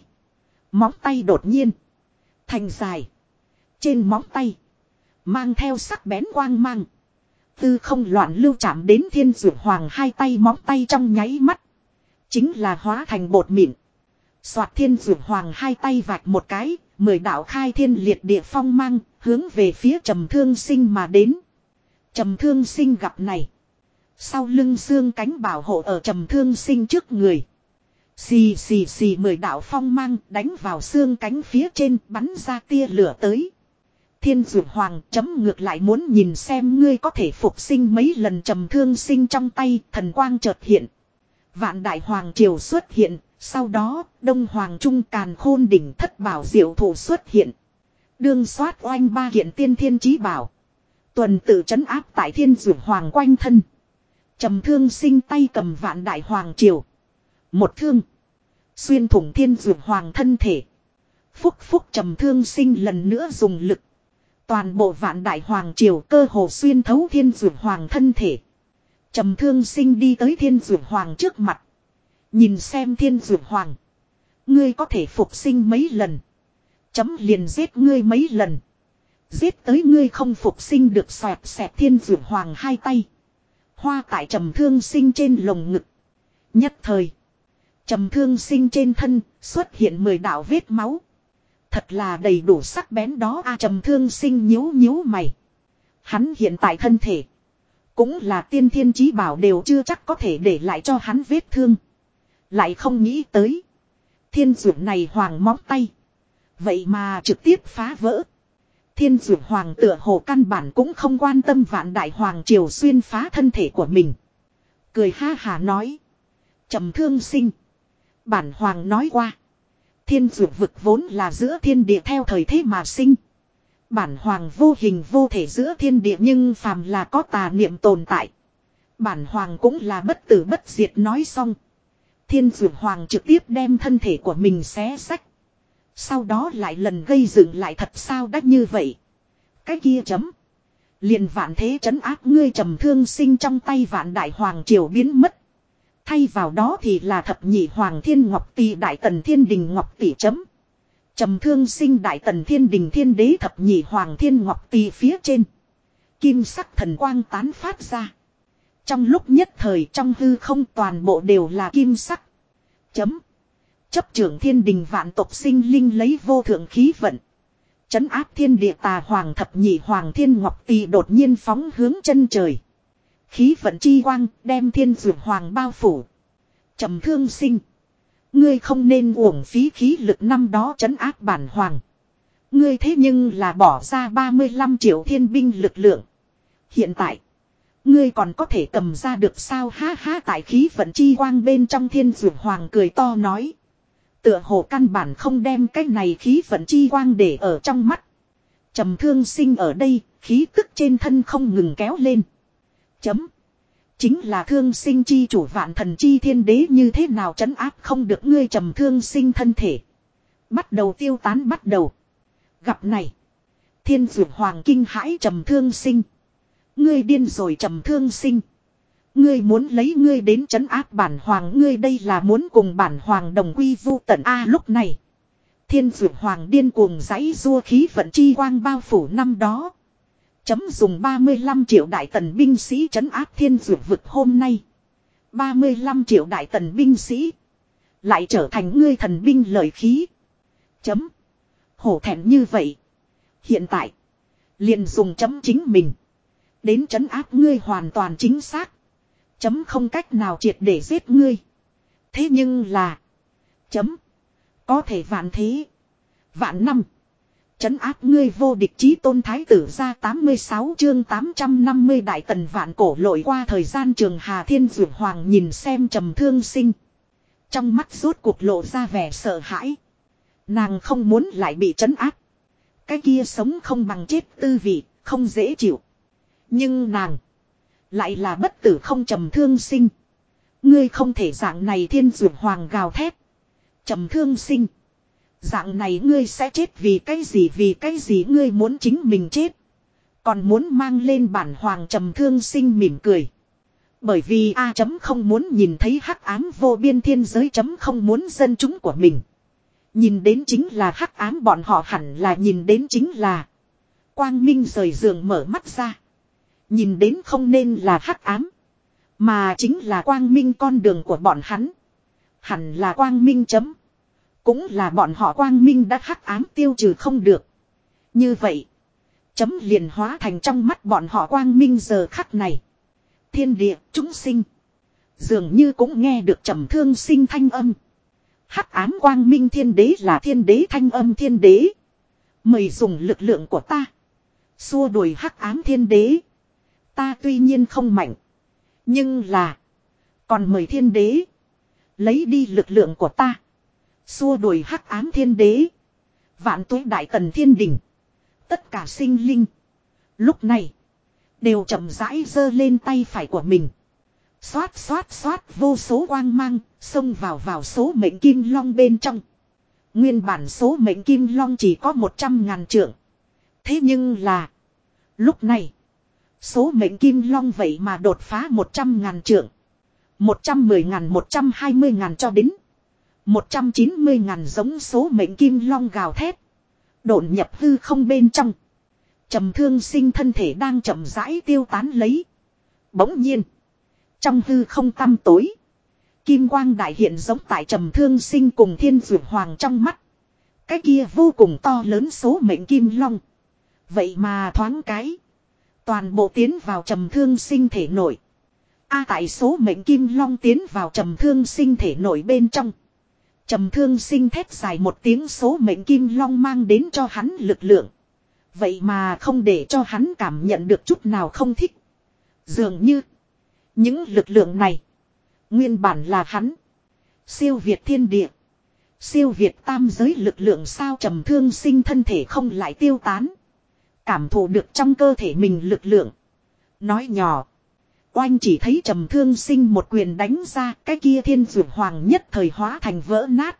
Móng tay đột nhiên. Thành dài. Trên móng tay. Mang theo sắc bén quang mang. Tư không loạn lưu chạm đến thiên dược hoàng hai tay móng tay trong nháy mắt. Chính là hóa thành bột mịn. Soạt thiên dược hoàng hai tay vạch một cái. Mười đạo khai thiên liệt địa phong mang. Hướng về phía trầm thương sinh mà đến. Trầm thương sinh gặp này. Sau lưng xương cánh bảo hộ ở trầm thương sinh trước người. Xì xì xì mười đạo phong mang đánh vào xương cánh phía trên bắn ra tia lửa tới. Thiên dụ hoàng chấm ngược lại muốn nhìn xem ngươi có thể phục sinh mấy lần trầm thương sinh trong tay thần quang chợt hiện. Vạn đại hoàng triều xuất hiện, sau đó đông hoàng trung càn khôn đỉnh thất bảo diệu thủ xuất hiện. Đương soát oanh ba hiện tiên thiên chí bảo. Tuần tự trấn áp tại thiên dụ hoàng quanh thân trầm thương sinh tay cầm vạn đại hoàng triều. Một thương. Xuyên thủng thiên dược hoàng thân thể. Phúc phúc trầm thương sinh lần nữa dùng lực. Toàn bộ vạn đại hoàng triều cơ hồ xuyên thấu thiên dược hoàng thân thể. Trầm thương sinh đi tới thiên dược hoàng trước mặt. Nhìn xem thiên dược hoàng. Ngươi có thể phục sinh mấy lần. Chấm liền giết ngươi mấy lần. Giết tới ngươi không phục sinh được xoẹt xẹt thiên dược hoàng hai tay. Hoa tại trầm thương sinh trên lồng ngực. Nhất thời. Trầm thương sinh trên thân xuất hiện mười đạo vết máu. Thật là đầy đủ sắc bén đó a à, trầm thương sinh nhíu nhíu mày. Hắn hiện tại thân thể. Cũng là tiên thiên chí bảo đều chưa chắc có thể để lại cho hắn vết thương. Lại không nghĩ tới. Thiên dụ này hoàng móng tay. Vậy mà trực tiếp phá vỡ. Thiên dụ hoàng tựa hồ căn bản cũng không quan tâm vạn đại hoàng triều xuyên phá thân thể của mình. Cười ha hà nói. trầm thương sinh. Bản hoàng nói qua. Thiên dụ vực vốn là giữa thiên địa theo thời thế mà sinh. Bản hoàng vô hình vô thể giữa thiên địa nhưng phàm là có tà niệm tồn tại. Bản hoàng cũng là bất tử bất diệt nói xong. Thiên dụ hoàng trực tiếp đem thân thể của mình xé sách. Sau đó lại lần gây dựng lại thật sao đắt như vậy. Cái kia chấm. Liền vạn thế trấn áp ngươi trầm thương sinh trong tay vạn đại hoàng triều biến mất. Thay vào đó thì là thập nhị hoàng thiên ngọc tỷ đại tần thiên đình ngọc tỷ chấm. trầm thương sinh đại tần thiên đình thiên đế thập nhị hoàng thiên ngọc tỷ phía trên. Kim sắc thần quang tán phát ra. Trong lúc nhất thời trong hư không toàn bộ đều là kim sắc. Chấm. Chấp trưởng thiên đình vạn tộc sinh linh lấy vô thượng khí vận. Chấn áp thiên địa tà hoàng thập nhị hoàng thiên ngọc tỳ đột nhiên phóng hướng chân trời. Khí vận chi quang đem thiên dược hoàng bao phủ. trầm thương sinh. Ngươi không nên uổng phí khí lực năm đó chấn áp bản hoàng. Ngươi thế nhưng là bỏ ra 35 triệu thiên binh lực lượng. Hiện tại. Ngươi còn có thể cầm ra được sao ha ha, tại khí vận chi quang bên trong thiên dược hoàng cười to nói. Tựa hồ căn bản không đem cái này khí vận chi quang để ở trong mắt. trầm thương sinh ở đây, khí tức trên thân không ngừng kéo lên. Chấm. Chính là thương sinh chi chủ vạn thần chi thiên đế như thế nào trấn áp không được ngươi trầm thương sinh thân thể. Bắt đầu tiêu tán bắt đầu. Gặp này. Thiên dược hoàng kinh hãi trầm thương sinh. Ngươi điên rồi trầm thương sinh. Ngươi muốn lấy ngươi đến trấn áp bản hoàng, ngươi đây là muốn cùng bản hoàng đồng quy vu tận A, lúc này. Thiên dược hoàng điên cuồng giấy rua khí vận chi quang bao phủ năm đó. Chấm dùng 35 triệu đại tần binh sĩ trấn áp thiên dược vực hôm nay. 35 triệu đại tần binh sĩ. Lại trở thành ngươi thần binh lợi khí. Chấm. Hổ thẹn như vậy. Hiện tại. Liền dùng chấm chính mình. Đến trấn áp ngươi hoàn toàn chính xác. Chấm không cách nào triệt để giết ngươi. Thế nhưng là. Chấm. Có thể vạn thế. Vạn năm. Chấn áp ngươi vô địch chí tôn thái tử ra 86 chương 850 đại tần vạn cổ lội qua thời gian trường Hà Thiên Dược Hoàng nhìn xem trầm thương sinh. Trong mắt rốt cuộc lộ ra vẻ sợ hãi. Nàng không muốn lại bị chấn áp. Cái kia sống không bằng chết tư vị, không dễ chịu. Nhưng nàng. Lại là bất tử không trầm thương sinh. Ngươi không thể dạng này thiên dược hoàng gào thét. Trầm thương sinh. Dạng này ngươi sẽ chết vì cái gì, vì cái gì ngươi muốn chính mình chết. Còn muốn mang lên bản hoàng trầm thương sinh mỉm cười. Bởi vì A chấm không muốn nhìn thấy hắc ám vô biên thiên giới chấm không muốn dân chúng của mình. Nhìn đến chính là hắc ám, bọn họ hẳn là nhìn đến chính là. Quang Minh rời giường mở mắt ra. Nhìn đến không nên là hắc ám. Mà chính là quang minh con đường của bọn hắn. Hẳn là quang minh chấm. Cũng là bọn họ quang minh đã hắc ám tiêu trừ không được. Như vậy. Chấm liền hóa thành trong mắt bọn họ quang minh giờ khắc này. Thiên địa, chúng sinh. Dường như cũng nghe được trầm thương sinh thanh âm. Hắc ám quang minh thiên đế là thiên đế thanh âm thiên đế. Mời dùng lực lượng của ta. Xua đuổi hắc ám thiên đế. Ta tuy nhiên không mạnh. Nhưng là. Còn mời thiên đế. Lấy đi lực lượng của ta. Xua đuổi hắc ám thiên đế. Vạn tuế đại tần thiên đình. Tất cả sinh linh. Lúc này. Đều chậm rãi giơ lên tay phải của mình. Xoát xoát xoát vô số quang mang. Xông vào vào số mệnh kim long bên trong. Nguyên bản số mệnh kim long chỉ có 100 ngàn trượng. Thế nhưng là. Lúc này. Số mệnh kim long vậy mà đột phá 100 ngàn trượng. 110 ngàn 120 ngàn cho đến. 190 ngàn giống số mệnh kim long gào thét. Độn nhập hư không bên trong. trầm thương sinh thân thể đang chậm rãi tiêu tán lấy. Bỗng nhiên. Trong hư không tăm tối. Kim quang đại hiện giống tại trầm thương sinh cùng thiên dược hoàng trong mắt. Cái kia vô cùng to lớn số mệnh kim long. Vậy mà thoáng cái. Toàn bộ tiến vào trầm thương sinh thể nội. A tại số mệnh kim long tiến vào trầm thương sinh thể nội bên trong. Trầm thương sinh thét dài một tiếng số mệnh kim long mang đến cho hắn lực lượng. Vậy mà không để cho hắn cảm nhận được chút nào không thích. Dường như. Những lực lượng này. Nguyên bản là hắn. Siêu Việt thiên địa. Siêu Việt tam giới lực lượng sao trầm thương sinh thân thể không lại tiêu tán. Cảm thụ được trong cơ thể mình lực lượng. Nói nhỏ. Oanh chỉ thấy trầm thương sinh một quyền đánh ra, cái kia thiên dược hoàng nhất thời hóa thành vỡ nát.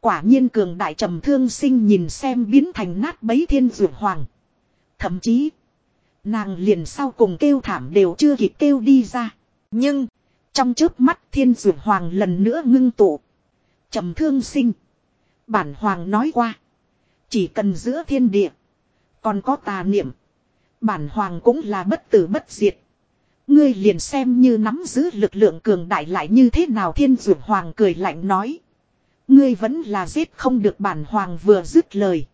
Quả nhiên cường đại trầm thương sinh nhìn xem biến thành nát bấy thiên dược hoàng. Thậm chí. Nàng liền sau cùng kêu thảm đều chưa kịp kêu đi ra. Nhưng. Trong trước mắt thiên dược hoàng lần nữa ngưng tụ. trầm thương sinh. Bản hoàng nói qua. Chỉ cần giữa thiên địa. Còn có tà niệm. Bản hoàng cũng là bất tử bất diệt. Ngươi liền xem như nắm giữ lực lượng cường đại lại như thế nào thiên dụ hoàng cười lạnh nói. Ngươi vẫn là giết không được bản hoàng vừa dứt lời.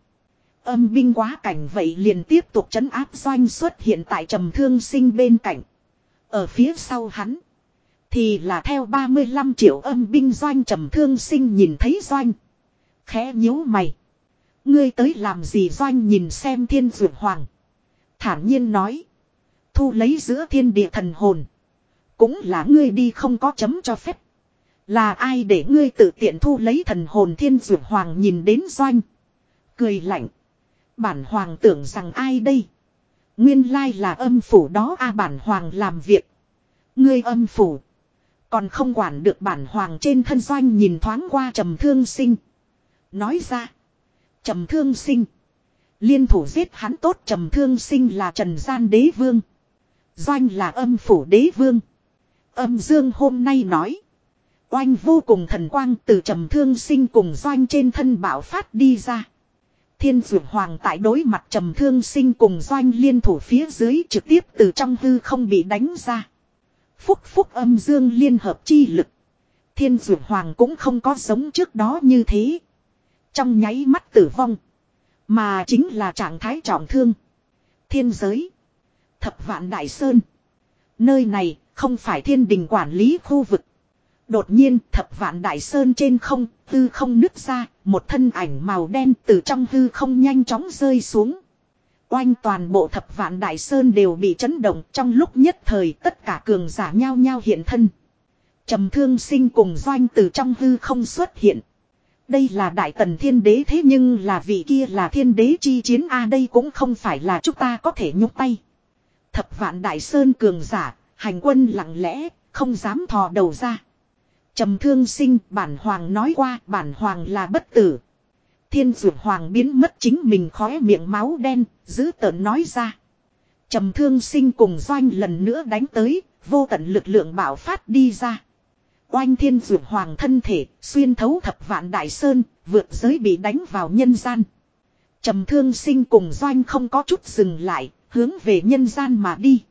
Âm binh quá cảnh vậy liền tiếp tục chấn áp doanh xuất hiện tại trầm thương sinh bên cạnh. Ở phía sau hắn. Thì là theo 35 triệu âm binh doanh trầm thương sinh nhìn thấy doanh. Khẽ nhíu mày. Ngươi tới làm gì doanh nhìn xem thiên dược hoàng. Thản nhiên nói. Thu lấy giữa thiên địa thần hồn. Cũng là ngươi đi không có chấm cho phép. Là ai để ngươi tự tiện thu lấy thần hồn thiên dược hoàng nhìn đến doanh. Cười lạnh. Bản hoàng tưởng rằng ai đây. Nguyên lai là âm phủ đó a à, bản hoàng làm việc. Ngươi âm phủ. Còn không quản được bản hoàng trên thân doanh nhìn thoáng qua trầm thương sinh. Nói ra. Trầm thương sinh. Liên thủ giết hắn tốt trầm thương sinh là trần gian đế vương. Doanh là âm phủ đế vương. Âm dương hôm nay nói. Oanh vô cùng thần quang từ trầm thương sinh cùng doanh trên thân bảo phát đi ra. Thiên dược hoàng tại đối mặt trầm thương sinh cùng doanh liên thủ phía dưới trực tiếp từ trong hư không bị đánh ra. Phúc phúc âm dương liên hợp chi lực. Thiên dược hoàng cũng không có giống trước đó như thế. Trong nháy mắt tử vong. Mà chính là trạng thái trọng thương. Thiên giới. Thập vạn đại sơn. Nơi này không phải thiên đình quản lý khu vực. Đột nhiên thập vạn đại sơn trên không, hư không nứt ra, một thân ảnh màu đen từ trong hư không nhanh chóng rơi xuống. Oanh toàn bộ thập vạn đại sơn đều bị chấn động trong lúc nhất thời tất cả cường giả nhao nhao hiện thân. trầm thương sinh cùng doanh từ trong hư không xuất hiện. Đây là đại tần thiên đế thế nhưng là vị kia là thiên đế chi chiến a đây cũng không phải là chúng ta có thể nhúc tay. Thập vạn đại sơn cường giả, hành quân lặng lẽ, không dám thò đầu ra. Trầm thương sinh bản hoàng nói qua bản hoàng là bất tử. Thiên dược hoàng biến mất chính mình khóe miệng máu đen, giữ tợn nói ra. Trầm thương sinh cùng doanh lần nữa đánh tới, vô tận lực lượng bảo phát đi ra. Oanh thiên dược hoàng thân thể, xuyên thấu thập vạn đại sơn, vượt giới bị đánh vào nhân gian. Trầm thương sinh cùng doanh không có chút dừng lại, hướng về nhân gian mà đi.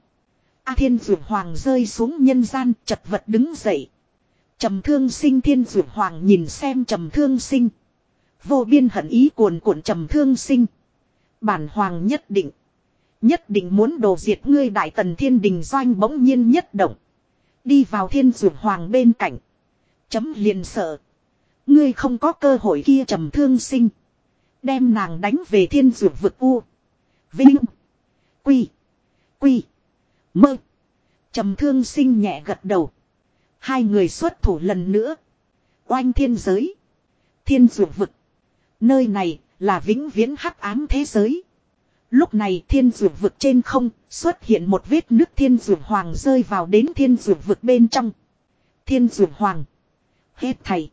A thiên dược hoàng rơi xuống nhân gian, chật vật đứng dậy. Trầm thương sinh thiên dược hoàng nhìn xem trầm thương sinh. Vô biên hận ý cuồn cuộn trầm thương sinh. Bản hoàng nhất định. Nhất định muốn đồ diệt ngươi đại tần thiên đình doanh bỗng nhiên nhất động. Đi vào thiên dược hoàng bên cạnh. Chấm liền sợ. Ngươi không có cơ hội kia trầm thương sinh. Đem nàng đánh về thiên dược vực u. Vinh. Quy. Quy. Mơ. Trầm thương sinh nhẹ gật đầu. Hai người xuất thủ lần nữa. Oanh thiên giới. Thiên dược vực. Nơi này là vĩnh viễn hắc ám thế giới. Lúc này thiên dược vực trên không, xuất hiện một vết nước thiên dược hoàng rơi vào đến thiên dược vực bên trong. Thiên dược hoàng. Hết thầy.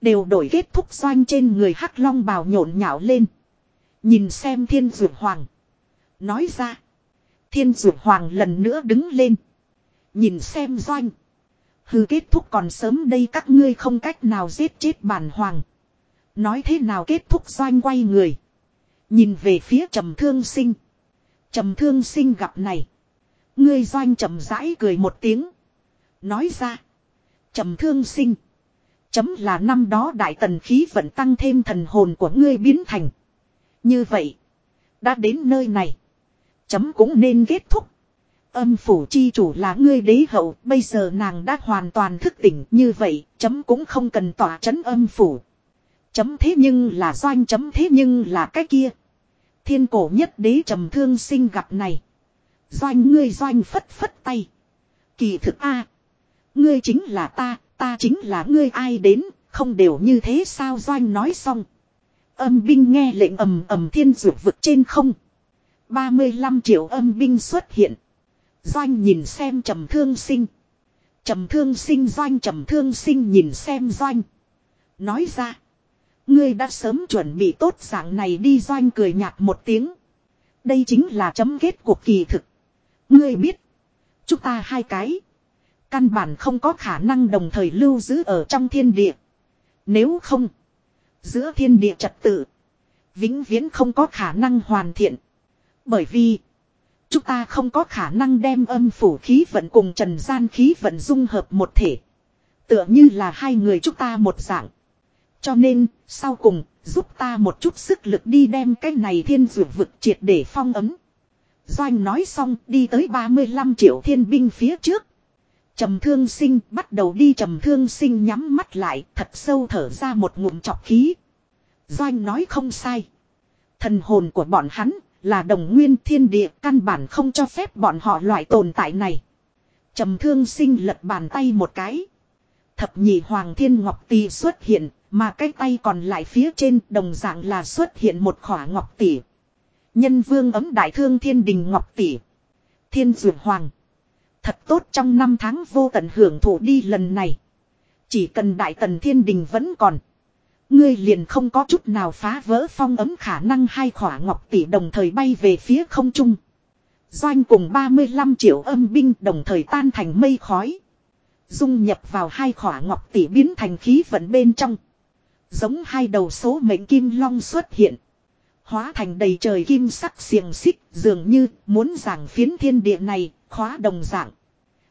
Đều đổi kết thúc doanh trên người hắc long bào nhộn nhạo lên. Nhìn xem thiên dược hoàng. Nói ra. Thiên dược hoàng lần nữa đứng lên. Nhìn xem doanh. Hư kết thúc còn sớm đây các ngươi không cách nào giết chết bản hoàng. Nói thế nào kết thúc doanh quay người. Nhìn về phía trầm thương sinh. Trầm thương sinh gặp này. Ngươi doanh trầm rãi cười một tiếng. Nói ra. Trầm thương sinh. Chấm là năm đó đại tần khí vận tăng thêm thần hồn của ngươi biến thành. Như vậy. Đã đến nơi này. Chấm cũng nên kết thúc. Âm phủ chi chủ là ngươi đế hậu. Bây giờ nàng đã hoàn toàn thức tỉnh, như vậy. Chấm cũng không cần tỏa chấn âm phủ. Chấm thế nhưng là doanh, chấm thế nhưng là cái kia. Thiên cổ nhất đế trầm thương sinh gặp này. Doanh ngươi doanh phất phất tay. Kỳ thực a Ngươi chính là ta, ta chính là ngươi ai đến, không đều như thế sao doanh nói xong. Âm binh nghe lệnh ầm ầm thiên dược vực trên không. 35 triệu âm binh xuất hiện. Doanh nhìn xem trầm thương sinh. Trầm thương sinh doanh trầm thương sinh nhìn xem doanh. Nói ra. Ngươi đã sớm chuẩn bị tốt dạng này đi doanh cười nhạt một tiếng. Đây chính là chấm kết cuộc kỳ thực. Ngươi biết. Chúng ta hai cái. Căn bản không có khả năng đồng thời lưu giữ ở trong thiên địa. Nếu không. Giữa thiên địa trật tự. Vĩnh viễn không có khả năng hoàn thiện. Bởi vì. Chúng ta không có khả năng đem âm phủ khí vận cùng trần gian khí vận dung hợp một thể. Tựa như là hai người chúng ta một dạng. Cho nên, sau cùng, giúp ta một chút sức lực đi đem cái này thiên dược vực triệt để phong ấm. Doanh nói xong đi tới 35 triệu thiên binh phía trước. Trầm thương sinh bắt đầu đi trầm thương sinh nhắm mắt lại thật sâu thở ra một ngụm chọc khí. Doanh nói không sai. Thần hồn của bọn hắn là đồng nguyên thiên địa căn bản không cho phép bọn họ loại tồn tại này. Trầm thương sinh lật bàn tay một cái. Thập nhị hoàng thiên ngọc Tì xuất hiện, mà cái tay còn lại phía trên đồng dạng là xuất hiện một khỏa ngọc tỷ. Nhân vương ấm đại thương thiên đình ngọc tỷ. Thiên dược hoàng. Thật tốt trong năm tháng vô tận hưởng thụ đi lần này. Chỉ cần đại tần thiên đình vẫn còn. Ngươi liền không có chút nào phá vỡ phong ấm khả năng hai khỏa ngọc tỷ đồng thời bay về phía không trung. Doanh cùng 35 triệu âm binh đồng thời tan thành mây khói. Dung nhập vào hai khỏa ngọc tỷ biến thành khí vận bên trong. Giống hai đầu số mệnh kim long xuất hiện. Hóa thành đầy trời kim sắc xiềng xích dường như muốn giảng phiến thiên địa này, khóa đồng dạng.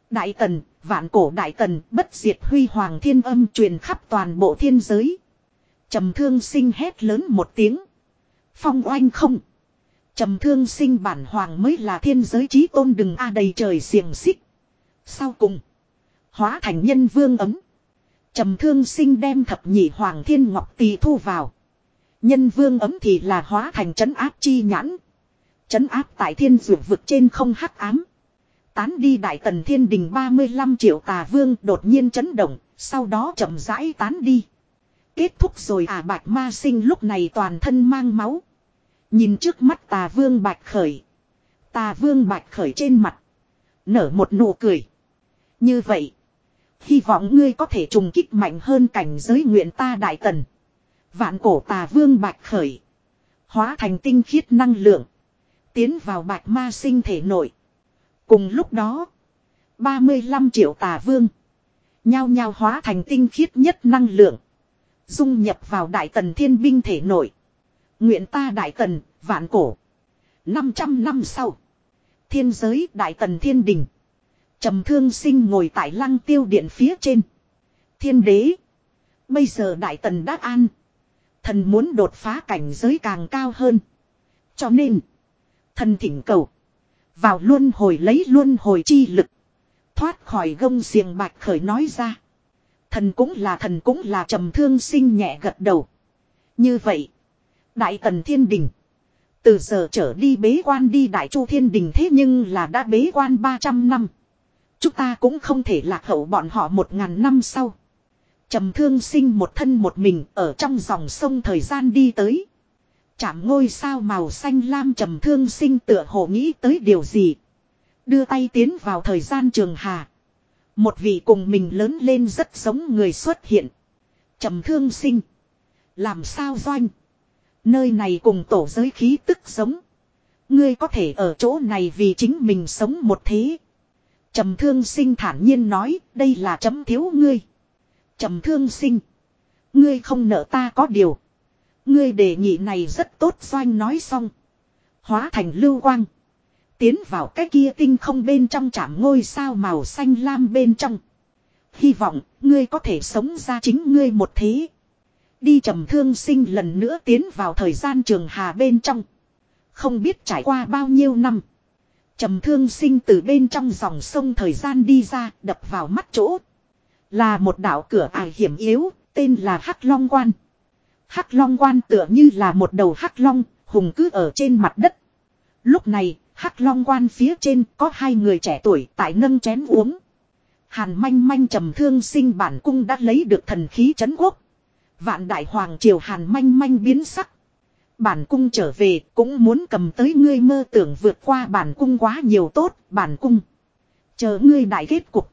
Đại tần, vạn cổ đại tần, bất diệt huy hoàng thiên âm truyền khắp toàn bộ thiên giới. Trầm thương sinh hét lớn một tiếng. Phong oanh không. Trầm thương sinh bản hoàng mới là thiên giới trí tôn đừng a đầy trời xiềng xích. Sau cùng. Hóa thành nhân vương ấm. Trầm thương sinh đem thập nhị hoàng thiên ngọc tỳ thu vào. Nhân vương ấm thì là hóa thành trấn áp chi nhãn. Trấn áp tại thiên dược vực trên không hắc ám. Tán đi đại tần thiên đình 35 triệu tà vương đột nhiên chấn động, sau đó chậm rãi tán đi. Kết thúc rồi à bạch ma sinh lúc này toàn thân mang máu. Nhìn trước mắt tà vương bạch khởi. Tà vương bạch khởi trên mặt. Nở một nụ cười. Như vậy. Hy vọng ngươi có thể trùng kích mạnh hơn cảnh giới nguyện ta đại tần. Vạn cổ tà vương bạch khởi. Hóa thành tinh khiết năng lượng. Tiến vào bạch ma sinh thể nội. Cùng lúc đó. 35 triệu tà vương. Nhao nhao hóa thành tinh khiết nhất năng lượng. Dung nhập vào đại tần thiên binh thể nội. Nguyện ta đại tần, vạn cổ. 500 năm sau. Thiên giới đại tần thiên đình trầm thương sinh ngồi tại lăng tiêu điện phía trên. Thiên đế. Bây giờ đại tần đã an. Thần muốn đột phá cảnh giới càng cao hơn. Cho nên. Thần thỉnh cầu. Vào luân hồi lấy luân hồi chi lực. Thoát khỏi gông xiềng bạch khởi nói ra. Thần cũng là thần cũng là trầm thương sinh nhẹ gật đầu. Như vậy. Đại tần thiên đình. Từ giờ trở đi bế quan đi đại chu thiên đình thế nhưng là đã bế quan 300 năm. Chúng ta cũng không thể lạc hậu bọn họ một ngàn năm sau. Trầm thương sinh một thân một mình ở trong dòng sông thời gian đi tới. Chạm ngôi sao màu xanh lam trầm thương sinh tựa hồ nghĩ tới điều gì. Đưa tay tiến vào thời gian trường hà. Một vị cùng mình lớn lên rất giống người xuất hiện. trầm thương sinh. Làm sao doanh. Nơi này cùng tổ giới khí tức sống. Ngươi có thể ở chỗ này vì chính mình sống một thế trầm thương sinh thản nhiên nói, đây là chấm thiếu ngươi. trầm thương sinh. Ngươi không nợ ta có điều. Ngươi đề nghị này rất tốt doanh nói xong. Hóa thành lưu quang. Tiến vào cái kia tinh không bên trong chạm ngôi sao màu xanh lam bên trong. Hy vọng ngươi có thể sống ra chính ngươi một thế. Đi trầm thương sinh lần nữa tiến vào thời gian trường hà bên trong. Không biết trải qua bao nhiêu năm. Trầm thương sinh từ bên trong dòng sông thời gian đi ra đập vào mắt chỗ. Là một đảo cửa ải hiểm yếu, tên là Hắc Long Quan. Hắc Long Quan tựa như là một đầu Hắc Long, hùng cứ ở trên mặt đất. Lúc này, Hắc Long Quan phía trên có hai người trẻ tuổi tại nâng chén uống. Hàn manh manh trầm thương sinh bản cung đã lấy được thần khí chấn quốc. Vạn đại hoàng triều hàn manh manh biến sắc. Bản cung trở về cũng muốn cầm tới ngươi mơ tưởng vượt qua bản cung quá nhiều tốt, bản cung. Chờ ngươi đại kết cục.